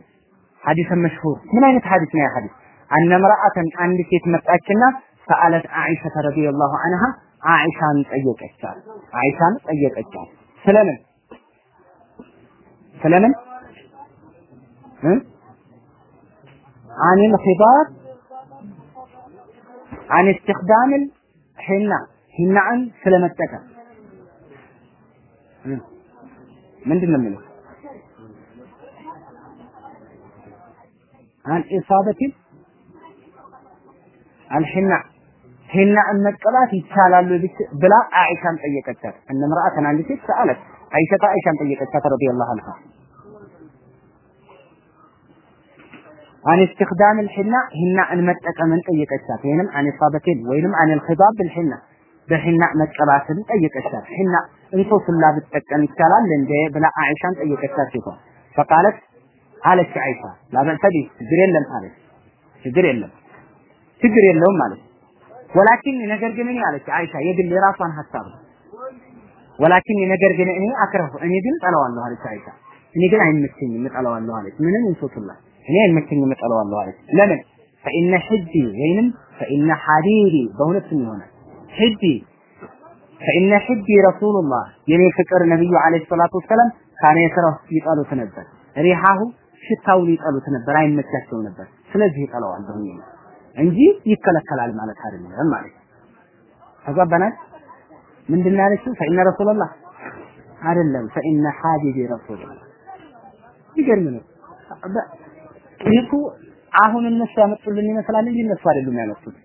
ሐዲሰ መሽሁር ምን አይነት ሐዲስ ነው ያ ሐዲስ? አነ ምርአተን አንድ ሴት መጣችና ሰአለት አይሻ ረዲየላሁ ዐንሃ አይሻን ጠየቀቻት። አይሻን ጠየቀቻት ስለምን ስለምን عن الخضاب عن استخدام الحنة ሂናን ስለመጠቀም ምንድን ነው የሚለው አን ኢሳበቲን አልሂና ሂናን መቀባት ይቻላሉ ብላ አይሻን ጠየቀቻት። እነ ምርአተን አንድ ሴት ሰአለት አይሸታ አይሻን ጠየቀቻት ረዲየላሁ ዐንሃ አን እስትክዳም ልሒና ሂናእን መጠቀምን ጠየቀቻት። ወይንም አን ኢሳበቲን ወይንም አን ልኪጣብ ብልሒና በሂና መቀባትን ጠየቀቻት። ሂና እንሶስላ ብጠቀም ይቻላል እንደ ብላ አይሻን ጠየቀቻት። ሴቷ ፈቃለት አለች አይሻ ላበእሰ ቢህ ችግር የለም አለች። ችግር የለም ችግር የለውም ማለት ወላኪን ነገር ግን እኔ አለች አይሻ የግል የራሷን ሀሳብ ነው። ወላኪን ነገር ግን እኔ አክረሁ እኔ ግን ጠለዋለሁ አለች አይሻ እኔ ግን አይመቸኝም እጠለዋለሁ አለች። ምንም እንሶስላ እኔ አይመቸኝም እጠለዋለሁ አለች። ለምን? ፈኢነ ሕጂ ወይንም ፈኢነ ሐዲዲ በሁለቱም ይሆናል። ሕጂ ፈኢነ ሕጂ ረሱሉላህ የኔ ፍቅር ነብዩ አለይሂ ሰላቱ ወሰላም ካነ የክረሁ ይጠሉት ነበር። ሪሃሁ ሽታውን ይጠሉት ነበር አይመቻቸው ነበር። ስለዚህ ይጠለዋለሁ እንጂ ይከለከላል ማለት አይደለም ማለት ተገባናል ምንድን ነው ያለችው? ፈኢነ ረሱላህ አይደለም ፈኢነ ሐቢቢ ረሱላህ ይገርም ነው ይህ አሁን እነሱ ያመጡልን ይመስላል እንጂ እነሱ አይደሉም ያመጡት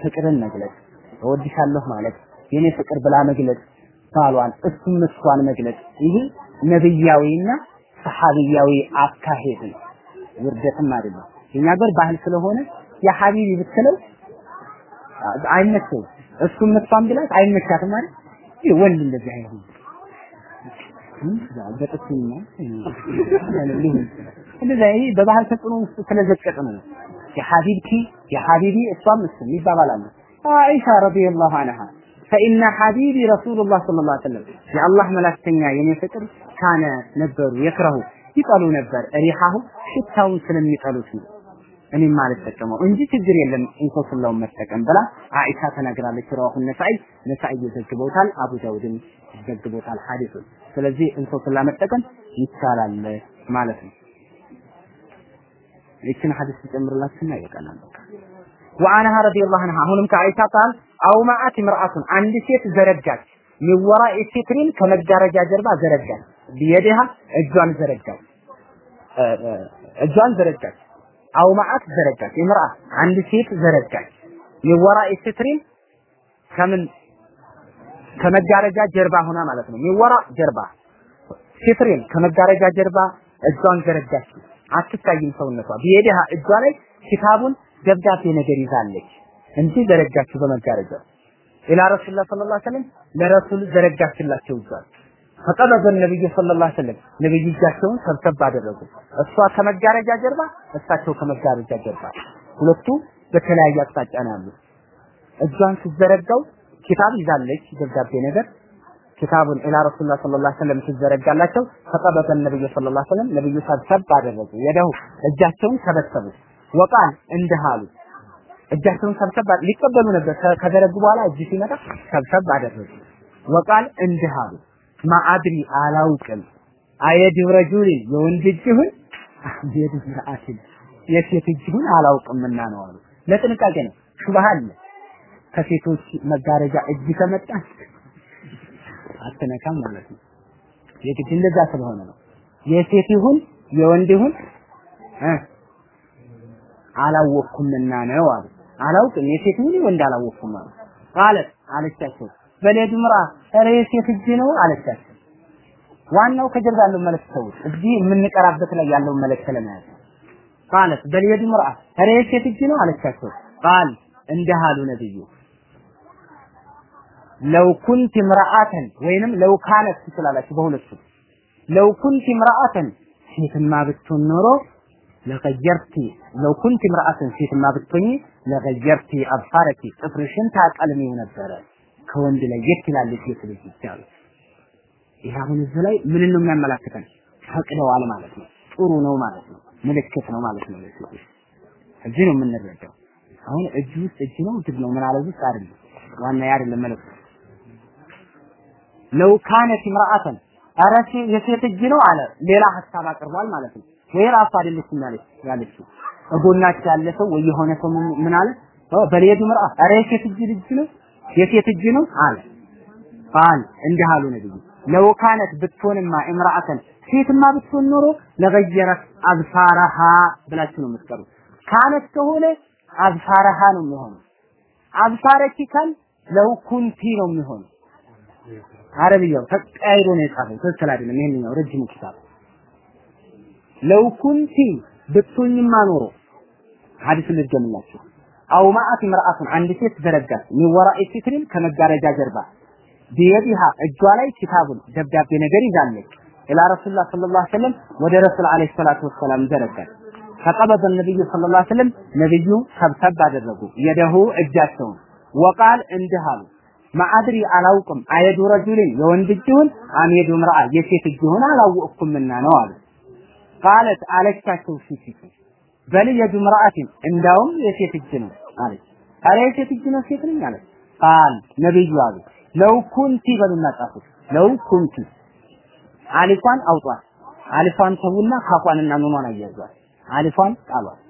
ፍቅርን መግለጽ እወድሻለሁ ማለት የኔ ፍቅር ብላ መግለጽ ባሏን እሱም እሷን መግለጽ ይህ ነብያዊና ሰሐቢያዊ አካሄድ ነው ውርደትም አይደለም የኛ ሀገር ባህል ስለሆነ የሐቢቢ ብትለው አይመቸው እሱም እሷም ብላት አይመቻትም ማለት ይህ ወንድ እንደዚህ አይሆንም በጥስና እንደዛ ይሄ በባህል ተጽዕኖ ውስጥ ስለዘቀጠ ነው የሐቢብቲ የሐቢቢ እሷም እሱም ይባባላሉ አይሻ ረዲየላሁ ዐንሃ ፈኢነ ሐቢቢ ረሱሉላህ ሰለላሁ ዐለይሂ ወሰለም የአላህ መላክተኛ የኔ ፍቅር ካነ ነበሩ የክረሁ ይጠሉ ነበር ሪሃሁ ሽታውን ስለሚጠሉት ነው እኔም አልጠቀመው እንጂ ችግር የለም እንኮስላውን መጠቀም ብላ አይሻ ተናግራለች። ረዋሁ ነሳኢ ነሳኢ ዘግበውታል፣ አቡ ዳውድም ዘግበውታል ሐዲሱን። ስለዚህ እንኮስላ መጠቀም ይቻላል ማለት ነው። ይችን ሐዲስ ትጨምርላችሁና ይበቃናል። በቃ ወአንሃ ረዲየላሁ ዐንሃ አሁንም ከአይሻ ቃል አውማአት ምርአቱን አንድ ሴት ዘረጋች ሚወራ ሲትሪን ከመጋረጃ ጀርባ ዘረጋች ቢየዲሃ እጇን ዘረጋች እጇን ዘረጋች አውማአት ዘረጋች የምርአ አንድ ሴት ዘረጋች من وراء ستر ከምን ከመጋረጃ ጀርባ ሆና ማለት ነው من وراء ጀርባ ستر ከመጋረጃ ጀርባ እጇን ዘረጋች አትታይም ሰውነቷ። بيدها እጇ ላይ كتاب ደብዳቤ ነገር ይዛለች። እንጂ ዘረጋችሁ በመጋረጃው إلى رسول الله صلى الله عليه وسلم ለረሱል ዘረጋችላቸው እጇን فقبض النبي صلى الله عليه وسلم ሰብሰብ አደረጉ። እሷ ከመጋረጃ ጀርባ እሳቸው ከመጋረጃ ጀርባ። ሁለቱ በተለያየ አቅጣጫ ነው ያሉት። እጇን ስትዘረጋው ኪታብ ይዛለች ደብዳቤ ነገር ኪታቡን ኢላ ረሱላህ ሰለላሁ ዐለይሂ ወሰለም ሲዘረጋላቸው ፈቀበተ ነብዩ ሰለላሁ ዐለይሂ ወሰለም። ነብዩ ሰብሰብ አደረጉ የደሁ እጃቸውን ሰበሰቡ። ወቃል እንዲህ አሉ። እጃቸውን ሰብሰብ ሊቀበሉ ነበር። ከዘረጉ በኋላ እጅ ሲመጣ ሰብሰብ አደረጉ። ወቃል እንዲህ አሉ። ማአድሪ አላውቅም። አየድ ረጁሊን የወንድ እጅ ይሁን? የድ ምርአትን የሴት እጅ ይሁን አላውቅምና ነው አሉ። ለጥንቃቄ ነው። ሹብሃ አለ። ከሴቶች መጋረጃ እጅ ከመጣ አትነካም ማለት ነው። የግድ እንደዛ ስለሆነ ነው። የሴት ይሁን የወንድ ይሁን አላወቅኩምና ነው አሉ። አላውቅም የሴት ይሁን ወንድ አላወቅኩም አሉ። ቃለት አለቻቸው። በሌድ ምራ ኧረ የሴት እጅ ነው አለቻቸው። ዋናው ከጀርባ ያለው መልእክት ተውት እዚህ የምንቀራበት ላይ ያለውን መልእክት ለመያዝ ቃለት በሌድ ምራ ኧረ የሴት እጅ ነው አለቻቸው። ቃል እንዲህ አሉ ነብዩ ለው ኩንት ምርአተን ወይንም ለው ካነት ትችላላችሁ በሁለቱም ለው ኩንት ምርአተን ሴትማ ብትሆን ኖሮ ለገየርቲ ለው ኩንት ምርአተን ሴትማ ብትሆኚ ለገየርቲ አብሳረኪ ጥፍርሽን ታቀልሚው ነበረ። ከወንድ ላይ የት ይላል ሴት ልጅ ይቻሉ ይህ አሁን እዚህ ላይ ምን ነው የሚያመላክተን? ፈቅደዋል ማለት ነው። ጥሩ ነው ማለት ነው። ምልክት ነው ማለት ነው። ለሴቶች እዚህ ነው የምንረዳው። አሁን እጅ ውስጥ እጅ ነው እጅ ነው። ምን አለ ውስጥ አይደለም። ዋና ያ አይደለም መልእክቱ ለው ካነት ምርአተን ኧረ የሴት እጅ ነው አለ። ሌላ ሀሳብ አቅርቧል ማለት ነው። ወይ ራሱ አይደለችም ያለች ያለችው? እጎናቸው ያለ ሰው ወይ የሆነ ሰው ምን አለ? በሌዱ ምርአ ኧረ የሴት እጅ ልጅ ነው? የሴት እጅ ነው? አለ። ቃል እንዲህ አሉ ነብዩ። ለው ካነት ብትሆንማ እምራአተን ሴትማ ብትሆን ኖሮ ለገየረት አብሳረሃ ብላችሁ ነው የምትቀሩት። ካነት ከሆነ አብሳረሃ ነው የሚሆነው። አብሳረኪ ካል لو كنت ነው የሚሆነው አረብያው ተቀያይሮ ነው የጻፈው። ትክክል አይደለም። ይሄንኛው ረጅሙ ኪታብ لو كنت ብትሆኝማ ኖሮ ሐዲስ ልድገምላችሁ أومأت امرأة አንድ ሴት ዘረጋች من وراء ستر ከመጋረጃ ጀርባ بيدها እጇ ላይ كتاب ደብዳቤ ነገር ይዛለች። إلى رسول الله صلى الله عليه ወደ ረሱል عليه الصلاة والسلام ዘረጋል። فقبض النبي صلى الله عليه وسلم ነብዩ ሰብሰብ አደረጉ። የደሁ እጃቸውን ወቃል እንዲህ አሉ ማአድሪ አላውቅም አየዱ ረጁሊን የወንድ እጅ ይሁን የሴት እጅ ይሁን አላወቅኩምና ነው አሉ ቃለት አለቻቸው ፊት በል የዱ ምርአቲን እንዳውም የሴት እጅ ነው አለች አረ የሴት እጅ ነው ሴት ነኝ አለች ቃል ነብዩ አሉ ለው ኩንቲ በሉና ጻፉት ለው ኩንቲ አሊፏን አውጧት አሊፏን ተውና ካፏንና ኑኗን አያዟት አሊፏን ጣሏት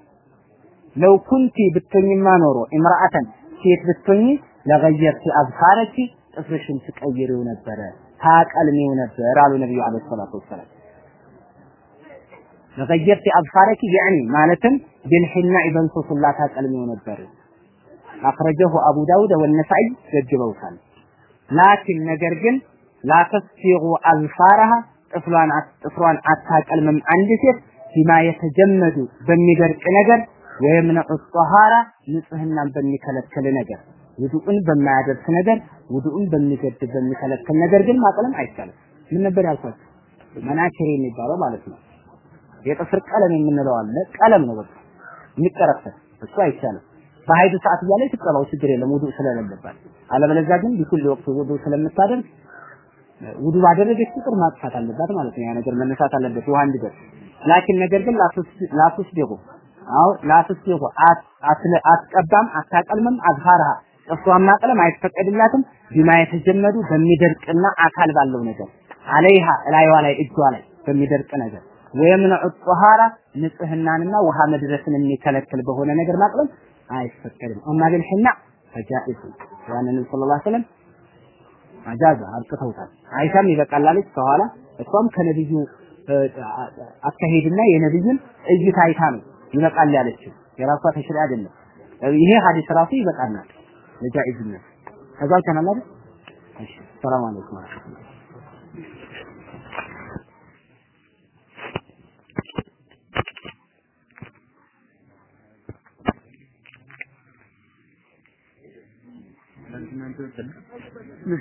ለው ኩንቲ ብትሆኝማ ኖሮ ኢምራአተን ሴት ብትሆኝ ለገየርቲ አዝፋረኪ ጥፍርሽን ትቀይሪው ነበረ ታቀልሚው ነበር አሉ ነብዩ አለይሂ ሰላቱ ወሰለም። ለገየርቲ አዝፋረኪ ያኒ ማለትም ቢልሂና ኢብን ሱላ ታቀልሚው ነበር። አخرجه አቡ ዳውድ ወነሳኢ ዘግበውታል። ላኪን ነገር ግን ላተስፊቁ አዝፋረሃ ጥፍሯን ጥፍሯን አታቀልምም አንድ ሴት ቢማ የተጀመዱ በሚደርቅ ነገር ወይም ነቅስ ጧሃራ ንጽህናን በሚከለክል ነገር ውዱእን በማያደርስ ነገር ውዱእን በሚገድብ በሚከለክል ነገር ግን ማቅለም አይቻልም። ምን ነበር ያልኳችሁ? መናክሬ የሚባለው ማለት ነው። የጥፍር ቀለም የምንለው አለ። ቀለም ነው በቃ የሚቀረፈት እሱ አይቻልም። በሀይድ ሰዓት እያለ ትቀባው ችግር የለም ውዱእ ስለሌለባት። አለበለዚያ ግን ቢኩል ወቅት ውዱእ ስለምታደርግ ውዱ ባደረገች ቁጥር ማጥፋት አለባት ማለት ነው። ያ ነገር መነሳት አለበት ውሃ እንዲደርስ። ላኪን ነገር ግን ላቱስ ዲቁ አው ላቱስ ዲቁ አትቀባም፣ አታቀልምም፣ አዝሃርሃ ጥፍሯን ማቅለም አይፈቀድላትም። ቢማ የተጀመዱ በሚደርቅና አካል ባለው ነገር አለይሃ እላይዋ ላይ እጇ ላይ በሚደርቅ ነገር ወየምነዑ ጧሃራ ንጽህናንና ውሃ መድረስን የሚከለክል በሆነ ነገር ማቅለም አይፈቀድም። አማ ግን ሒና ፈጃኢዝ ያንን ሰለላሁ ዐለይሂ ወሰለም አጃዛ አልቅተውታል። አይሻም ይበቃል አለች ከኋላ እሷም ከነብዩ አካሄድና የነብዩን እይታ አይታ ነው ይበቃል ያለችው የራሷ ተሽሪ አይደለም። ይሄ ሐዲስ ራሱ ይበቃናል لجائز الناس كذلك أنا لا السلام عليكم ورحمة الله. Thank you.